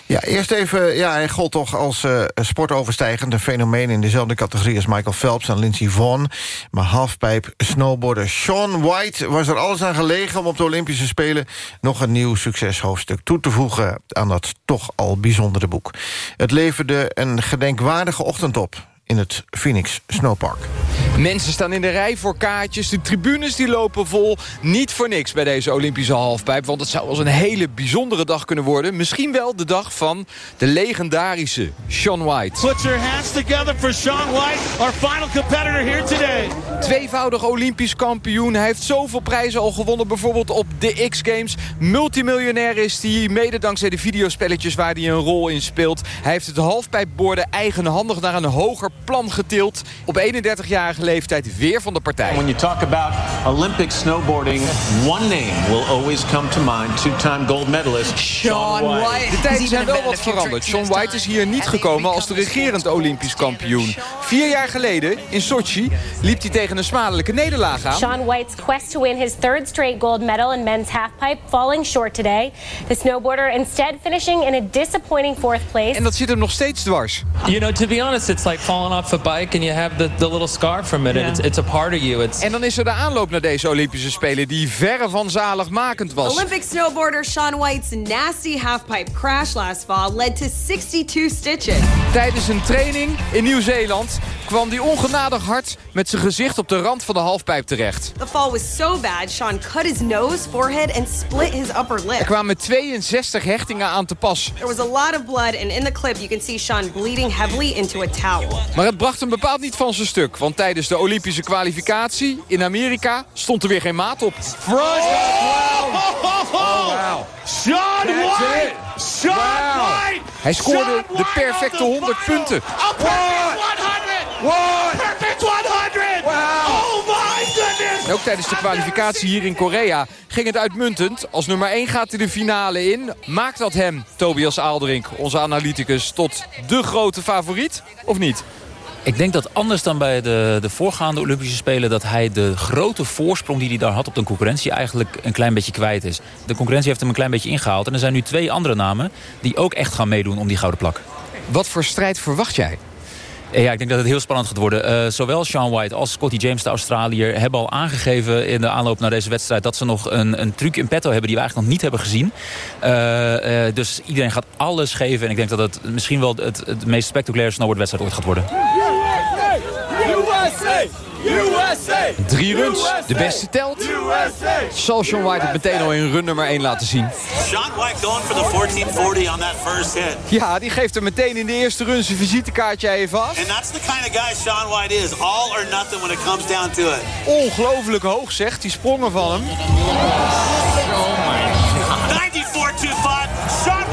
Ja, eerst even, ja, hij gold toch als uh, sportoverstijgend... een fenomeen in dezelfde categorie als Michael Phelps en Lindsey Vonn. Maar halfpijp snowboarder Sean White was er alles aan gelegen... om op de Olympische Spelen nog een nieuw succeshoofdstuk toe te voegen... aan dat toch al bijzondere boek. Het leverde een gedenkwaardige ochtend op in het Phoenix Snowpark. Mensen staan in de rij voor kaartjes. De tribunes die lopen vol. Niet voor niks bij deze Olympische halfpijp. Want het zou wel eens een hele bijzondere dag kunnen worden. Misschien wel de dag van de legendarische Sean White. Put your hands together for Sean White, our final competitor here today. Tweevoudig Olympisch kampioen. Hij heeft zoveel prijzen al gewonnen. Bijvoorbeeld op de X-Games. Multimiljonair is hij. Mede dankzij de videospelletjes waar hij een rol in speelt. Hij heeft het halfpijpborden eigenhandig naar een hoger plan getild. Op 31-jarige leeftijd weer van de partij. When you talk about Olympic snowboarding, one name will always come to mind. Two-time gold medalist Sean White. De tijden zijn wel wat veranderd. Sean White is hier niet gekomen als de regerend Olympisch kampioen. Vier jaar geleden, in Sochi, liep hij tegen een smadelijke nederlaag aan. Sean White's quest to win his third straight gold medal in men's halfpipe falling short today. The snowboarder instead finishing in a disappointing fourth place. En dat zit hem nog steeds dwars. You know, to be honest, it's like falling off a bike and you have the, the little scar from it. Yeah. It's, it's a part of you. It's... En dan is er de aanloop naar deze Olympische Spelen die verre van zaligmakend was. Olympic snowboarder Sean White's nasty halfpipe crash last fall led to 62 stitches. Tijdens een training in Nieuw-Zeeland kwam hij ongenadig hard met zijn gezicht op de rand van de halfpijp terecht. The fall was so bad, Sean cut his nose, forehead and split his upper lip. Er kwamen 62 hechtingen aan te pas. There was a lot of blood and in the clip you can see Sean bleeding heavily into a towel. Maar het bracht hem bepaald niet van zijn stuk, want tijdens de Olympische kwalificatie in Amerika stond er weer geen maat op. Front wow. Oh, wow. Sean White! Sean White! Hij scoorde de perfecte 100 punten. Perfect 100! Oh my goodness! En ook tijdens de kwalificatie hier in Korea ging het uitmuntend. Als nummer 1 gaat hij de finale in. Maakt dat hem, Tobias Aalderink, onze analyticus, tot de grote favoriet? Of niet? Ik denk dat anders dan bij de, de voorgaande Olympische Spelen... dat hij de grote voorsprong die hij daar had op de concurrentie... eigenlijk een klein beetje kwijt is. De concurrentie heeft hem een klein beetje ingehaald. En er zijn nu twee andere namen die ook echt gaan meedoen om die gouden plak. Wat voor strijd verwacht jij? Ja, ik denk dat het heel spannend gaat worden. Uh, zowel Sean White als Scotty James, de Australiër... hebben al aangegeven in de aanloop naar deze wedstrijd... dat ze nog een, een truc in petto hebben die we eigenlijk nog niet hebben gezien. Uh, uh, dus iedereen gaat alles geven. En ik denk dat het misschien wel het, het meest spectaculaire snowboardwedstrijd ooit gaat worden. USA! USA! Drie runs, de beste telt. Zal Sean White het meteen al in run nummer 1 laten zien? Sean White going for the 1440 on that first hit. Ja, die geeft er meteen in de eerste run zijn visitekaartje even af. And that's the kind of guy Sean White is. All or nothing when it comes down to it. Ongelooflijk hoog zegt, die sprongen van hem. Oh my God. 94-5, Sean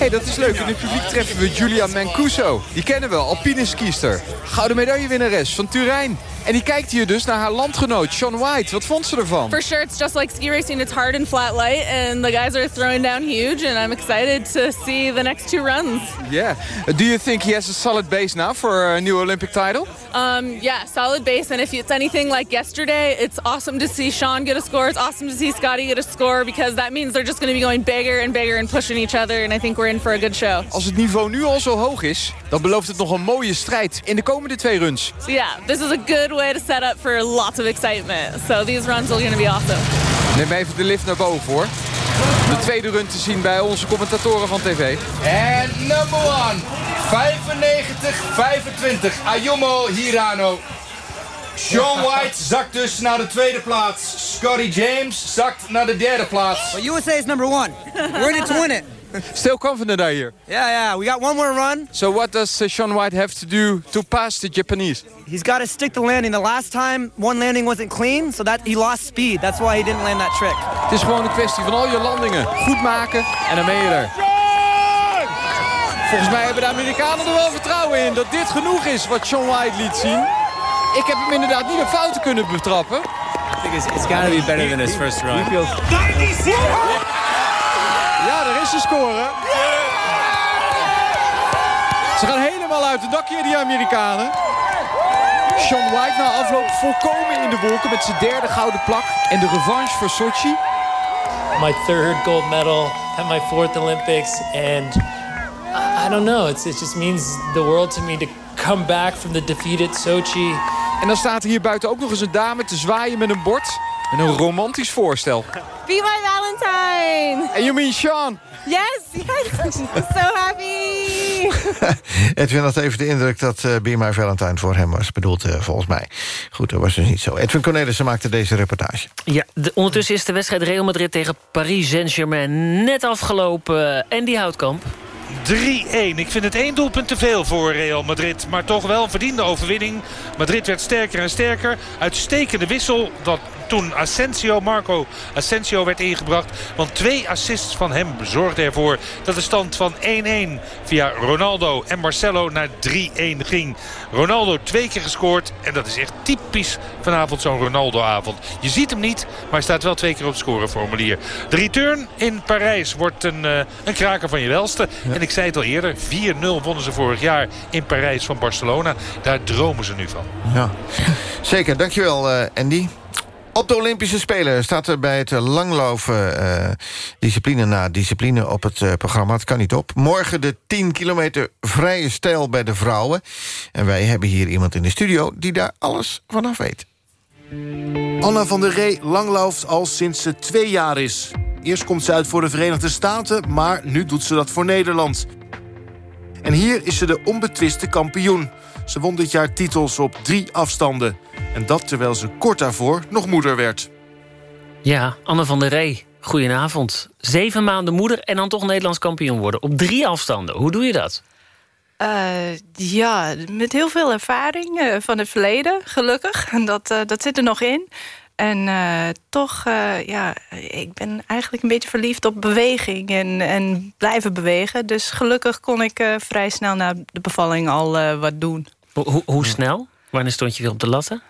hey, dat is leuk. In het publiek treffen we Julia Mancuso. Die kennen we, alpineskiester. Gouden medaillewinnares van Turijn. En die kijkt hier dus naar haar landgenoot, Sean White. Wat vond ze ervan? For sure, it's just like ski racing. It's hard and flat light. And the guys are throwing down huge. And I'm excited to see the next two runs. Yeah. Do you think he has a solid base now for a new Olympic title? Um, yeah, solid base. And if it's anything like yesterday, it's awesome to see Sean get a score. It's awesome to see Scotty get a score. Because that means they're just going to be going bigger and bigger and pushing each other. And I think we're in for a good show. Als het niveau nu al zo hoog is, dan belooft het nog een mooie strijd in de komende twee runs. So yeah, this is a good way to set up for lots of excitement. So these runs are going to be awesome. Neem even de lift naar boven hoor. De tweede run te zien bij onze commentatoren van tv. En number one, 95-25, Ayumo Hirano. Sean White zakt dus naar de tweede plaats. Scotty James zakt naar de derde plaats. But USA is number one. We're in it to win it. *laughs* Still confident are you? Yeah, yeah. We got one more run. So what does uh, Sean White have to do to pass the Japanese? He's got to stick the landing. The last time one landing wasn't clean, so that he lost speed. That's why he didn't land that trick. Het is gewoon een kwestie van al je landingen goed maken en dan ben je er. Volgens mij hebben de Amerikanen er wel vertrouwen in dat dit genoeg is wat Sean White liet zien. Ik heb hem inderdaad niet op fouten kunnen betrappen. I think it's, it's got to be better than his first run. Ja, daar is de score. Ze gaan helemaal uit het dakje, die Amerikanen. Sean White na afloop volkomen in de wolken met zijn derde gouden plak. En de revanche voor Sochi. My third gold medal at my fourth Olympics. And I, don't know, it's, it just means the world to me to come back from the defeat at Sochi. En dan staat er hier buiten ook nog eens een dame te zwaaien met een bord. Met een romantisch voorstel. Be my Valentine! En you mean Sean? Yes, yes. so happy! *laughs* Edwin had even de indruk dat uh, Be My Valentine voor hem was bedoeld, uh, volgens mij. Goed, dat was dus niet zo. Edwin Cornelissen maakte deze reportage. Ja, de, ondertussen is de wedstrijd Real Madrid tegen Paris Saint-Germain net afgelopen. En die Houtkamp. 3-1. Ik vind het één doelpunt te veel voor Real Madrid. Maar toch wel een verdiende overwinning. Madrid werd sterker en sterker. Uitstekende wissel. Dat toen Asensio, Marco Asensio werd ingebracht. Want twee assists van hem zorgden ervoor dat de stand van 1-1 via Ronaldo en Marcelo naar 3-1 ging. Ronaldo twee keer gescoord en dat is echt typisch vanavond zo'n Ronaldo-avond. Je ziet hem niet, maar hij staat wel twee keer op het scoreformulier. De return in Parijs wordt een, uh, een kraker van je welste. Ja. En ik zei het al eerder, 4-0 wonnen ze vorig jaar in Parijs van Barcelona. Daar dromen ze nu van. Ja, zeker. Dankjewel uh, Andy. Op de Olympische Spelen staat er bij het langlopen uh, discipline na discipline op het uh, programma. Het kan niet op. Morgen de 10 kilometer vrije stijl bij de vrouwen. En wij hebben hier iemand in de studio die daar alles vanaf weet. Anna van der Ree langlooft al sinds ze twee jaar is. Eerst komt ze uit voor de Verenigde Staten, maar nu doet ze dat voor Nederland. En hier is ze de onbetwiste kampioen. Ze won dit jaar titels op drie afstanden. En dat terwijl ze kort daarvoor nog moeder werd. Ja, Anne van der Ree, goedenavond. Zeven maanden moeder en dan toch Nederlands kampioen worden. Op drie afstanden. Hoe doe je dat? Uh, ja, met heel veel ervaring uh, van het verleden, gelukkig. En dat, uh, dat zit er nog in. En eh, toch, eh, ja, ik ben eigenlijk een beetje verliefd op beweging en, en blijven bewegen. Dus gelukkig kon ik eh, vrij snel na de bevalling al eh, wat doen. Ho- hoe- hoe snel? Wanneer stond je weer op de latten?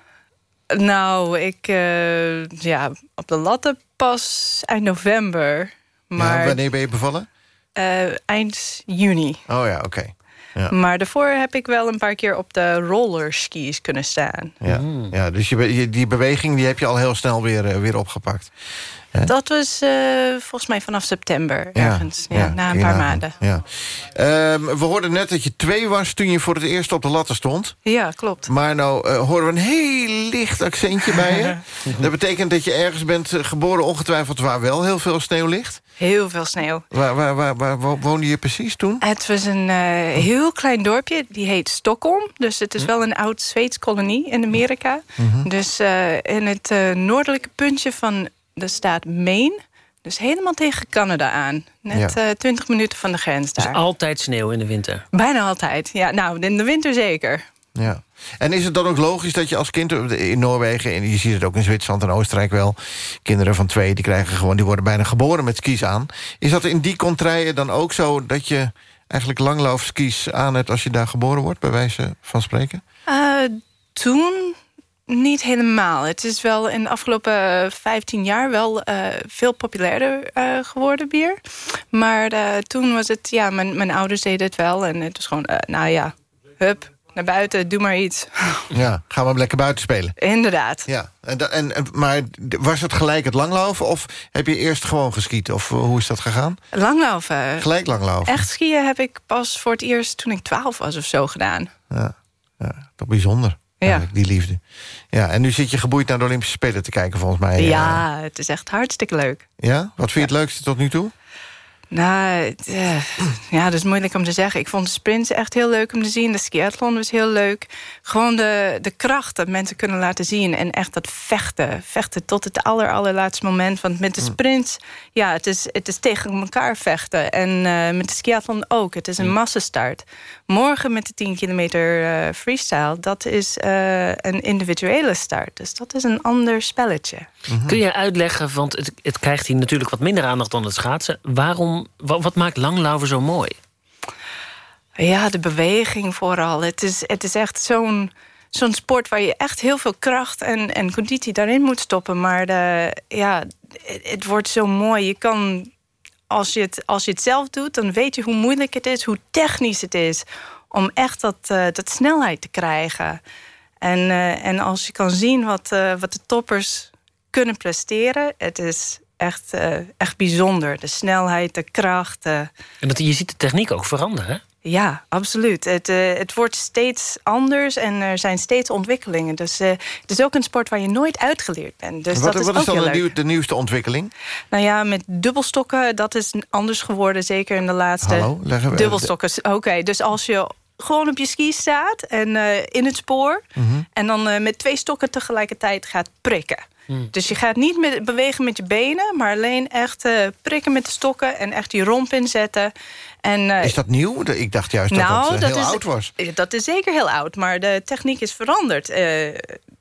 Nou, ik, eh, ja, op de latten pas eind november. Maar Ja, wanneer ben je bevallen? eh, eind juni. Oh ja, oké. Ja. Maar daarvoor heb ik wel een paar keer op de rollerskis kunnen staan. Ja, ja dus je- die beweging die heb je al heel snel weer, eh, weer opgepakt. Dat was eh, volgens mij vanaf september ergens. Ja, na een paar maanden. Ja. Ehm, we hoorden net dat je twee was toen je voor het eerst op de latten stond. Ja, klopt. Maar nou eh, horen we een heel licht accentje bij je. *laughs* dat betekent dat je ergens bent eh, geboren ongetwijfeld waar wel heel veel sneeuw ligt. Heel veel sneeuw. Waar, waar, waar, waar wo- woonde je precies toen? Het was een eh, heel klein dorpje, die heet Stockholm. Dus het is wel een oud Zweeds kolonie in Amerika. Mhm. Dus in het noordelijke puntje van de staat Maine. Dus helemaal tegen Canada aan. Net Ja. eh 20 minuten van de grens Dus daar. altijd sneeuw in de winter. Bijna altijd. Ja, nou, in de winter zeker. Ja. En is het dan ook logisch dat je als kind in Noorwegen... en je ziet het ook in Zwitserland en Oostenrijk wel... kinderen van twee, die, krijgen gewoon, die worden bijna geboren met skis aan. Is dat in die contraien dan ook zo dat je eigenlijk langlaufskis aan hebt... als je daar geboren wordt, bij wijze van spreken? Eh, toen niet helemaal. Het is wel in de afgelopen 15 jaar wel eh, veel populairder eh, geworden bier. Maar eh, toen was het, ja, mijn, mijn ouders deden het wel. En het was gewoon, eh, nou ja, hup, naar buiten, doe maar iets. *laughs* Ja, gaan we lekker buiten spelen. Inderdaad. Ja, en, en, maar was het gelijk het langlaufen... of heb je eerst gewoon geskiet? Of eh, hoe is dat gegaan? Langlaufen. Gelijk langlaufen? Echt skiën heb ik pas voor het eerst toen ik 12 was of zo gedaan. Ja, ja toch bijzonder. Ja. Die liefde. Ja, en nu zit je geboeid naar de Olympische Spelen te kijken, volgens mij. Ja, het is echt hartstikke leuk. Ja? Wat vind je het leukste tot nu toe? Nou, eh, ja, dat is moeilijk om te zeggen. Ik vond de sprints echt heel leuk om te zien. De skiathlon was heel leuk. Gewoon de, de kracht dat mensen kunnen laten zien. En echt dat vechten. Vechten tot het aller, allerlaatste moment. Want met de sprints, ja, het is, het is tegen elkaar vechten. En eh, met de skiathlon ook. Het is een massastart. Morgen met de 10 kilometer eh, freestyle... dat is eh, een individuele start. Dus dat is een ander spelletje. Kun je uitleggen, want het, het krijgt hier natuurlijk wat minder aandacht dan het schaatsen. Waarom, wa- wat maakt langlaufen zo mooi? Ja, de beweging vooral. Het is, het is echt zo'n zo'n sport waar je echt heel veel kracht en, en conditie daarin moet stoppen. Maar ja, het, het wordt zo mooi. Je kan, als je, het, als je het zelf doet, dan weet je hoe moeilijk het is, hoe technisch het is om echt dat, eh, dat snelheid te krijgen. En, eh, en als je kan zien wat, eh, wat de toppers kunnen presteren, het is echt, eh, echt bijzonder. De snelheid, de kracht. de- En dat, je ziet de techniek ook veranderen. hè? ja, absoluut. Het, eh, het wordt steeds anders en er zijn steeds ontwikkelingen. Dus eh, het is ook een sport waar je nooit uitgeleerd bent. Dus wat dat is wat ook is dan heel de, leuk. nieuw- de nieuwste ontwikkeling? Nou ja, met dubbelstokken, dat is anders geworden. Zeker in de laatste Hallo, leggen we- dubbelstokken. Oké, dus als je gewoon op je ski staat en eh, in het spoor... Mhm. en dan eh, met twee stokken tegelijkertijd gaat prikken. Dus je gaat niet met, bewegen met je benen... maar alleen echt eh, prikken met de stokken en echt die romp inzetten. En, eh, Is dat nieuw? Ik dacht juist dat nou, dat, eh, heel is, oud was. Dat is zeker heel oud, maar de techniek is veranderd.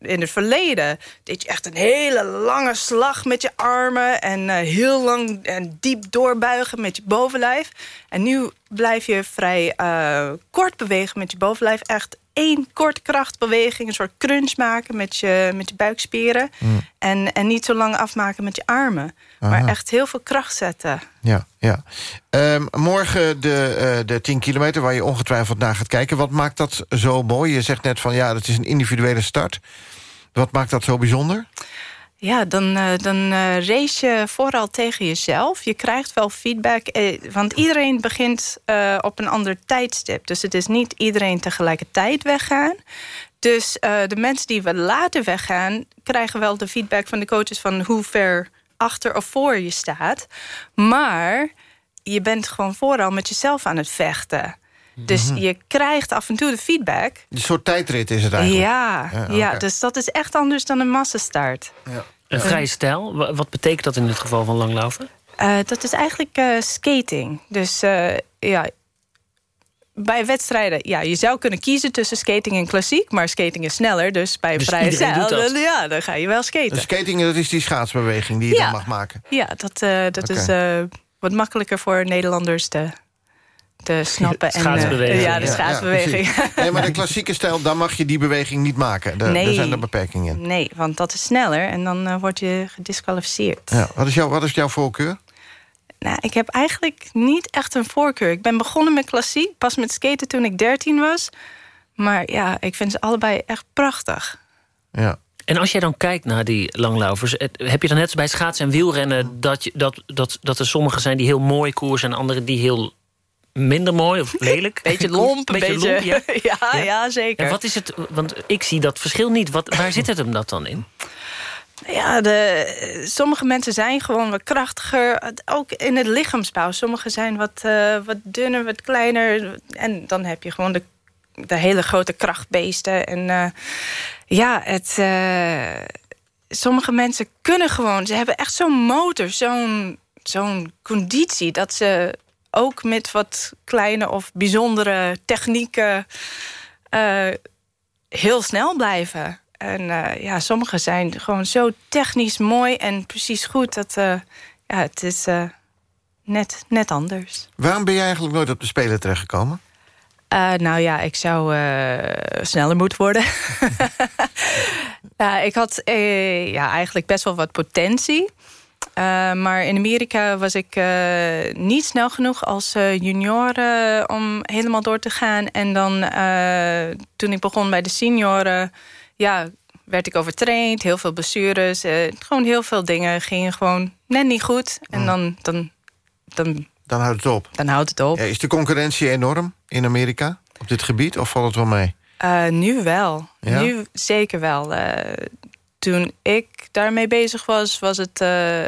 In het verleden deed je echt een hele lange slag met je armen... en heel lang en diep doorbuigen met je bovenlijf. En nu blijf je vrij kort bewegen met je bovenlijf. Echt één kort krachtbeweging, een soort crunch maken met je, met je buikspieren. En, en niet zo lang afmaken met je armen. Maar echt heel veel kracht zetten. Ja, ja. Ehm, morgen de, eh, de 10 kilometer waar je ongetwijfeld naar gaat kijken. Wat maakt dat zo mooi? Je zegt net van ja, dat is een individuele start. Wat maakt dat zo bijzonder? Ja, dan, eh, dan eh, race je vooral tegen jezelf. Je krijgt wel feedback, eh, want iedereen begint op een ander tijdstip. Dus het is niet iedereen tegelijkertijd weggaan. Dus de mensen die wat later weggaan... krijgen wel de feedback van de coaches van hoe ver achter of voor je staat. Maar je bent gewoon vooral met jezelf aan het vechten. Dus Mhm. je krijgt af en toe de feedback. Een soort tijdrit is het eigenlijk. Ja, Ja, ja, dus dat is echt anders dan een massastart. Een vrije stijl, wa- wat betekent dat in het geval van langlaufen? Eh, dat is eigenlijk eh, skating. Dus eh, ja, bij wedstrijden, ja, je zou kunnen kiezen tussen skating en klassiek, maar skating is sneller, dus bij Dus vrije stijl, dan, ja, dan ga je wel skaten. De skating, dat is die schaatsbeweging die je Ja. dan mag maken. Ja, dat, eh, dat is eh, wat makkelijker voor Nederlanders te, te snappen. En, eh, Schaatsbeweging. ja, de schaatsbeweging. *laughs* nee, maar de klassieke stijl, dan mag je die beweging niet maken. Daar Nee. daar zijn er beperkingen in. nee, want dat is sneller en dan eh, word je gedisqualificeerd. Ja. Wat, is jouw, wat is jouw voorkeur? Nou, ik heb eigenlijk niet echt een voorkeur. Ik ben begonnen met klassiek, pas met skaten toen ik 13 was. Maar ja, ik vind ze allebei echt prachtig. Ja. En als jij dan kijkt naar die langlaufers... heb je dan net als bij schaatsen en wielrennen... dat, je, dat, dat, dat er sommigen zijn die heel mooi koersen... en anderen die heel minder mooi of lelijk? *laughs* Beetje lomp, een beetje. lomp, *laughs* ja. ja, ja? zeker. En wat is het... Want ik zie dat verschil niet. Wat, waar zit het hem dat dan in? Ja, de, sommige mensen zijn gewoon wat krachtiger. Ook in het lichaamsbouw. Sommigen zijn wat, eh, wat dunner, wat kleiner. En dan heb je gewoon de, de hele grote krachtbeesten. En eh, ja, het, eh, sommige mensen kunnen gewoon... Ze hebben echt zo'n motor, zo'n zo'n conditie... dat ze ook met wat kleine of bijzondere technieken... eh, heel snel blijven. En eh, ja, sommige zijn gewoon zo technisch mooi en precies goed. Dat eh, ja, het is net, net anders. Waarom ben je eigenlijk nooit op de Spelen terechtgekomen? Nou ja, ik zou sneller moeten worden. *laughs* ik had ja, eigenlijk best wel wat potentie. Eh, maar in Amerika was ik eh, niet snel genoeg als eh, junior om helemaal door te gaan. En dan toen ik begon bij de senioren, ja, werd ik overtraind. Heel veel blessures. gewoon heel veel dingen gingen gewoon net niet goed. En dan, dan, dan, Dan houdt het op. dan houdt het op. Ja, is de concurrentie enorm in Amerika op dit gebied? Of valt het wel mee? Nu wel. Ja? Nu zeker wel. Toen ik daarmee bezig was, was het eh,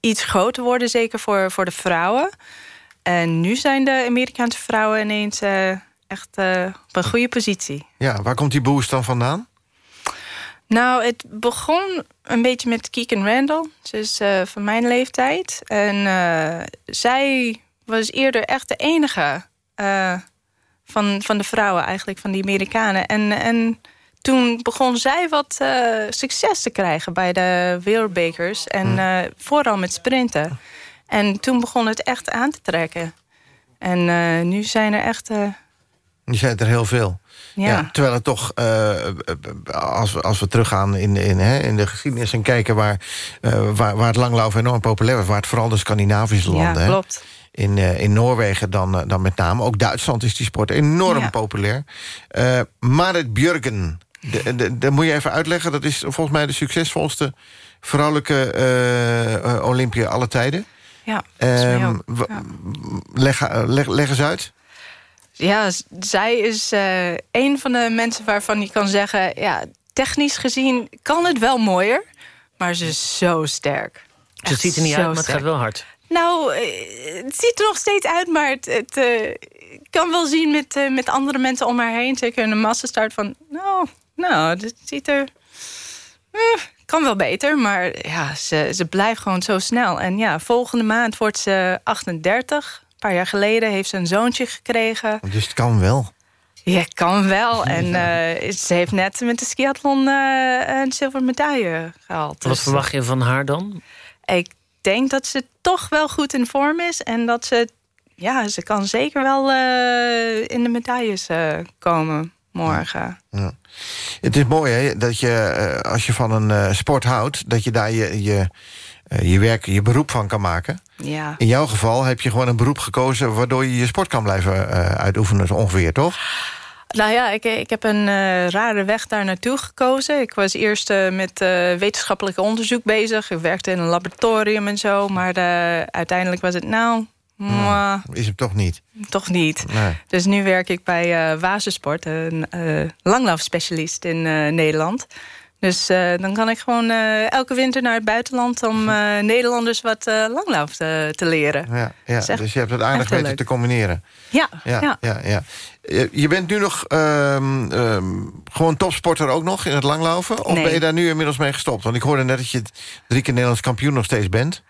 iets groter worden, zeker voor, voor de vrouwen. En nu zijn de Amerikaanse vrouwen ineens eh, echt eh, op een goede positie. Ja, waar komt die boost dan vandaan? Nou, het begon een beetje met Keegan Randall. Ze is van mijn leeftijd. En zij was eerder echt de enige van, van de vrouwen eigenlijk, van die Amerikanen. En, en toen begon zij wat eh, succes te krijgen bij de wereldbekers. En eh, vooral met sprinten. En toen begon het echt aan te trekken. En eh, nu zijn er echt... Die zijn er heel veel. Ja. terwijl het toch, als, we, als we teruggaan in, in, hè, in de geschiedenis... en kijken waar, waar, waar het langlaufen enorm populair was... waar het vooral de Scandinavische Ja, landen... hè, klopt. In, in Noorwegen dan, dan met name. Ook Duitsland is die sport enorm Ja. populair. Eh Marit Björgen, dat moet je even uitleggen. Dat is volgens mij de succesvolste vrouwelijke eh eh, Olympia alle tijden. Ja, Ehm, Ja. leg, eh, leg, leg eens uit. Ja, zij is eh, een van de mensen waarvan je kan zeggen... ja, technisch gezien kan het wel mooier, maar ze is zo sterk. Dus het ziet er niet uit, maar het sterk. gaat wel hard. Nou, het ziet er nog steeds uit, maar het, eh, kan wel zien met, met andere mensen om haar heen... zeker in de massastart van... nou, nou, dit ziet er... eh, kan wel beter, maar ja, ze, ze blijft gewoon zo snel. En ja, volgende maand wordt ze 38. Een paar jaar geleden heeft ze een zoontje gekregen. Dus het kan wel. Ja, kan wel. En eh, ze heeft net met de skiathlon eh, een zilveren medaille gehaald. Wat Dus, verwacht je van haar dan? Ik denk dat ze toch wel goed in vorm is. En dat ze, ja, ze kan zeker wel eh, in de medailles eh, komen morgen. Ja. Het is mooi hè, dat je, eh, als je van een eh, sport houdt... dat je daar je, je, eh, je werk, je beroep van kan maken. Ja. In jouw geval heb je gewoon een beroep gekozen... waardoor je je sport kan blijven uitoefenen, ongeveer, toch? Nou ja, ik, ik heb een rare weg daar naartoe gekozen. Ik was eerst met eh, wetenschappelijk onderzoek bezig. Ik werkte in een laboratorium en zo. Maar uiteindelijk was het nou... mwah, Is het toch niet? toch niet. Nee. Dus nu werk ik bij eh Wazensport, een eh langlaufspecialist in eh, Nederland. Dus dan kan ik gewoon elke winter naar het buitenland... om eh, Nederlanders wat langlauf te, te leren. Ja, ja. echt- dus je hebt het aardig weten leuk. te combineren. Ja, Ja, ja. ja. ja, Je- bent nu nog ehm, ehm, gewoon topsporter ook nog in het langlaufen? Of Nee. ben je daar nu inmiddels mee gestopt? Want ik hoorde net dat je drie keer Nederlands kampioen nog steeds bent.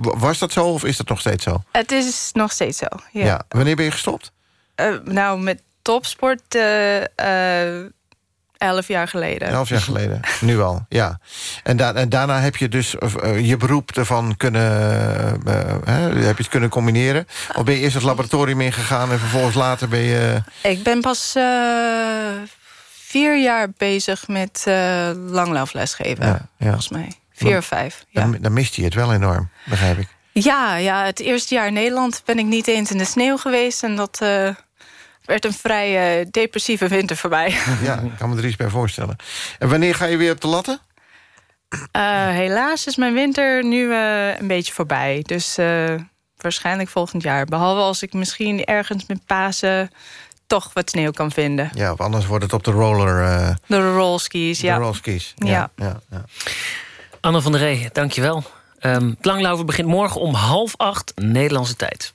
Was dat zo of is dat nog steeds zo? Het is nog steeds zo. Ja. Wanneer ben je gestopt? Eh, nou, met topsport uh, elf jaar geleden. Elf jaar geleden, *laughs* nu al, ja. En, da en daarna heb je dus je beroep ervan kunnen... heb je het kunnen combineren? Of ben je eerst het laboratorium ingegaan... en vervolgens later ben je... Ik ben pas vier jaar bezig met langlauflesgeven, ja, ja. volgens mij. Vier of vijf, ja. Dan, dan mist je het wel enorm, begrijp ik. Ja, ja, het eerste jaar in Nederland ben ik niet eens in de sneeuw geweest... en dat uh, werd een vrij uh, depressieve winter voor mij. *laughs* Ja, ik kan me er iets bij voorstellen. En wanneer ga je weer op de latten? Uh, helaas is mijn winter nu een beetje voorbij. Dus waarschijnlijk volgend jaar. Behalve als ik misschien ergens met Pasen toch wat sneeuw kan vinden. Ja, of anders wordt het op de roller... de rollskis, ja. De rollskis, ja. ja. ja, ja. Anne van der Ree, dankjewel. Um, Langlaufen begint morgen om half acht Nederlandse tijd.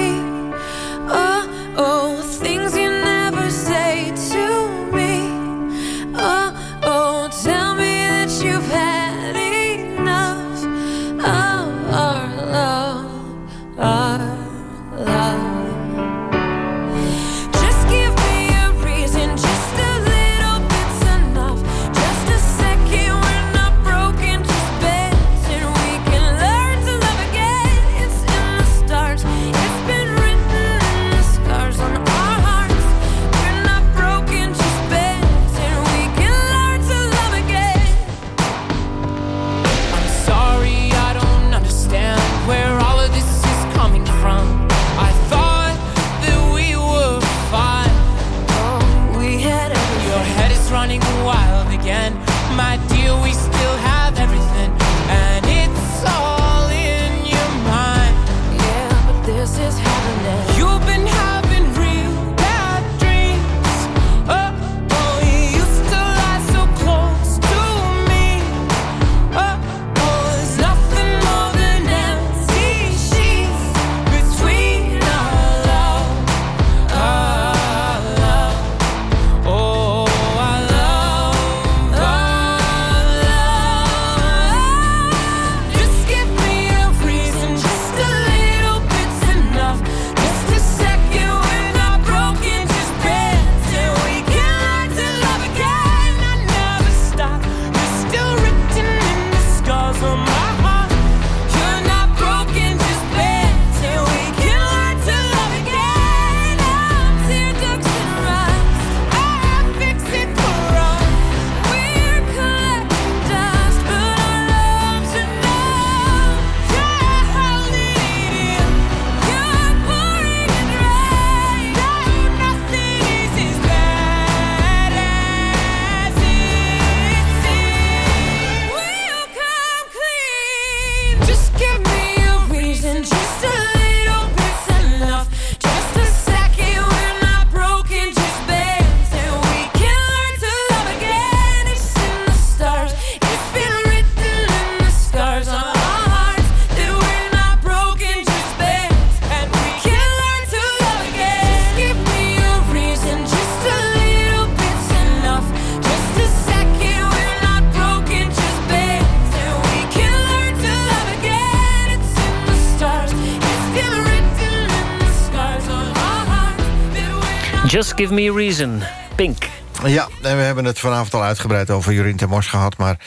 Give Me a Reason, Pink. Ja, en we hebben het vanavond al uitgebreid over Jurien Temors gehad... maar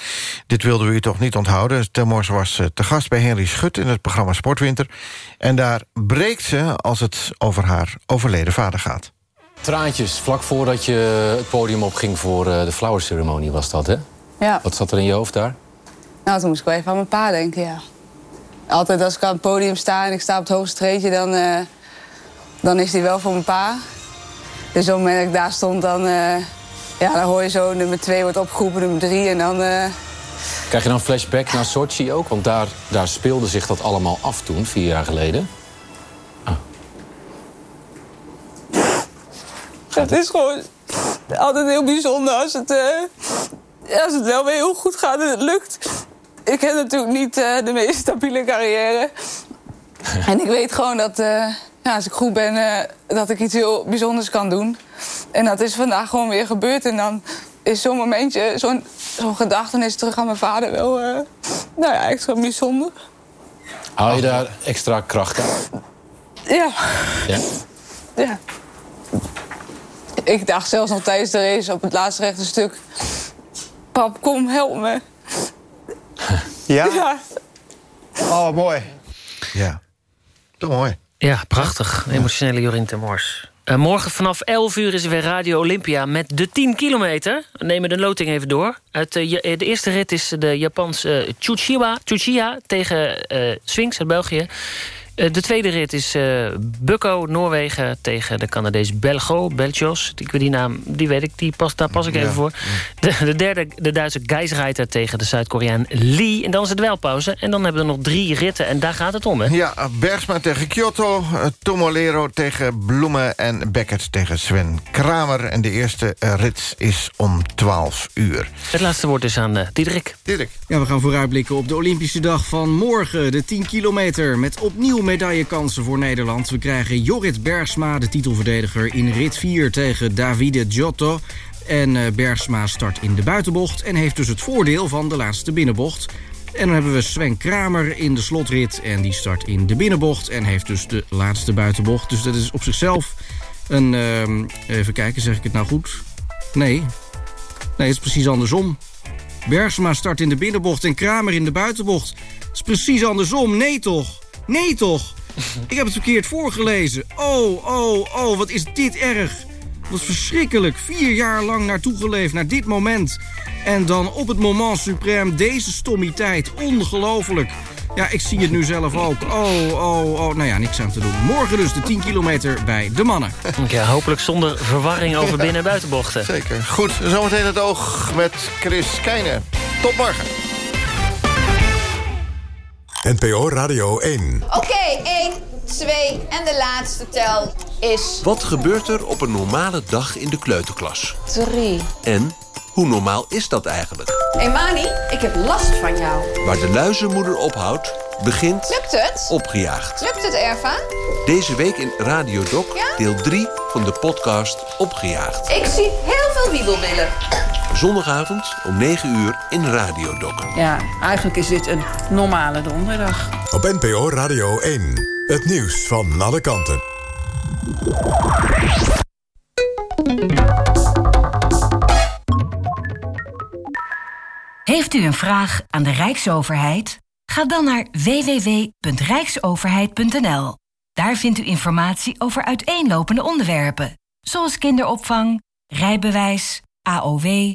dit wilden we u toch niet onthouden. Temors was eh, te gast bij Henry Schut in het programma Sportwinter... en daar breekt ze als het over haar overleden vader gaat. Traantjes, vlak voordat je het podium opging voor eh, de flower was dat, hè? Ja. Wat zat er in je hoofd daar? Nou, toen moest ik wel even aan mijn pa denken, ja. Altijd als ik aan het podium sta en ik sta op het hoogste treedje... dan, eh, dan is die wel voor mijn pa. Dus op het moment dat ik daar stond, dan, eh, ja, dan hoor je zo nummer twee wordt opgeroepen, nummer drie, En dan. Eh, Krijg je dan flashback naar Sochi ook? Want daar, daar speelde zich dat allemaal af toen, vier jaar geleden. Ah. Het is gewoon altijd heel bijzonder als het, eh, als het wel weer heel goed gaat en het lukt. Ik heb natuurlijk niet de meest stabiele carrière. *laughs* en ik weet gewoon dat, ja, als ik goed ben, eh, dat ik iets heel bijzonders kan doen. En dat is vandaag gewoon weer gebeurd. En dan is zo'n momentje, zo'n zo'n gedachtenis terug aan mijn vader wel eh, nou ja, extra bijzonder. Haal je daar extra kracht uit? Ja. Ja. Ja. Ik dacht zelfs nog tijdens de race op het laatste rechte stuk... Pap, kom, help me. Ja? Ja. Oh, mooi. Ja. Toch mooi. Ja, prachtig. Emotionele Jorien Temors. Uh, morgen vanaf 11 uur is er weer Radio Olympia met de 10 kilometer. We nemen de loting even door. Uit, uh, de eerste rit is de Japanse uh, Chuchiwa, Chuchia tegen Swings uit België. Uh, de tweede rit is uh, Bucco, Noorwegen... tegen de Canadees Belgo, Belchos. Die, die naam, die weet ik, die pas, daar pas ik even Ja. voor. De, de derde, de Duitse Geisreiter tegen de Zuid-Koreaan Lee. En dan is het wel pauze. En dan hebben we nog drie ritten en daar gaat het om, hè? Ja, Bergsma tegen Kyoto, eh, Tomolero tegen Bloemen... en Beckett tegen Sven Kramer. En de eerste eh, rit is om 12 uur. Het laatste woord is aan uh, Diederik. Diederik. Ja, we gaan vooruitblikken op de Olympische dag van morgen. De 10 kilometer met opnieuw medaillekansen voor Nederland. We krijgen Jorrit Bergsma, de titelverdediger, in rit 4 tegen Davide Giotto. En eh, Bergsma start in de buitenbocht en heeft dus het voordeel van de laatste binnenbocht. En dan hebben we Sven Kramer in de slotrit en die start in de binnenbocht... en heeft dus de laatste buitenbocht. Dus dat is op zichzelf een... ehm, even kijken, zeg ik het nou goed? Nee. Nee, het is precies andersom. Bergsma start in de binnenbocht en Kramer in de buitenbocht. Het is precies andersom. Nee toch? Nee toch? Ik heb het verkeerd voorgelezen. Oh, oh, oh, wat is dit erg. Wat verschrikkelijk. Vier jaar lang naartoe geleefd, naar dit moment. En dan op het moment suprême deze stommiteit. Ongelooflijk. Ja, ik zie het nu zelf ook. Oh, oh, oh. Nou ja, niks aan te doen. Morgen dus de 10 kilometer bij de mannen. Ja, hopelijk zonder verwarring over binnen- en buitenbochten. Zeker. Goed, zometeen het oog met Chris Keijnen. Tot morgen. NPO Radio 1. Oké, 1, 2 en de laatste tel is Wat gebeurt er op een normale dag in de kleuterklas? 3. En hoe normaal is dat eigenlijk? Hé Mani, ik heb last van jou. Waar de luizenmoeder ophoudt, begint Lukt het? opgejaagd. Lukt het, Erva? Deze week in Radio Doc, deel 3 van de podcast Opgejaagd. Ik zie heel veel wiebelwillen. Zondagavond om 9 uur in Radio Doc. Ja, eigenlijk is dit een normale donderdag. Op NPO Radio 1. Het nieuws van alle kanten. Heeft u een vraag aan de Rijksoverheid? Ga dan naar www.rijksoverheid.nl. Daar vindt u informatie over uiteenlopende onderwerpen, zoals kinderopvang, rijbewijs, AOW,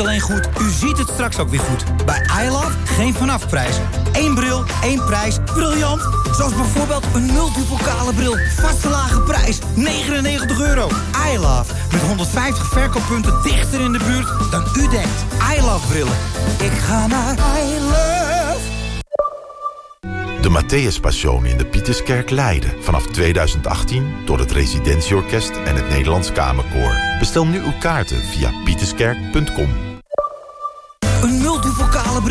alleen goed, u ziet het straks ook weer goed. Bij iLove geen vanafprijs. Eén bril, één prijs. Briljant! Zoals bijvoorbeeld een multipokale bril. Vaste lage prijs, 99 euro. iLove, met 150 verkooppunten dichter in de buurt dan u denkt. iLove brillen. Ik ga naar iLove. De Matthäus Passion in de Pieterskerk Leiden. Vanaf 2018 door het Residentieorkest en het Nederlands Kamerkoor. Bestel nu uw kaarten via pieterskerk.com.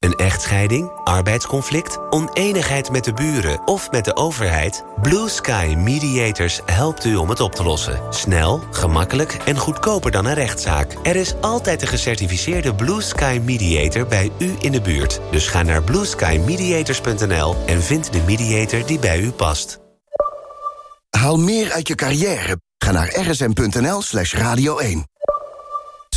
Een echtscheiding, arbeidsconflict, oneenigheid met de buren of met de overheid? Blue Sky Mediators helpt u om het op te lossen. Snel, gemakkelijk en goedkoper dan een rechtszaak. Er is altijd een gecertificeerde Blue Sky Mediator bij u in de buurt. Dus ga naar blueskymediators.nl en vind de mediator die bij u past. Haal meer uit je carrière. Ga naar rsm.nl slash radio 1.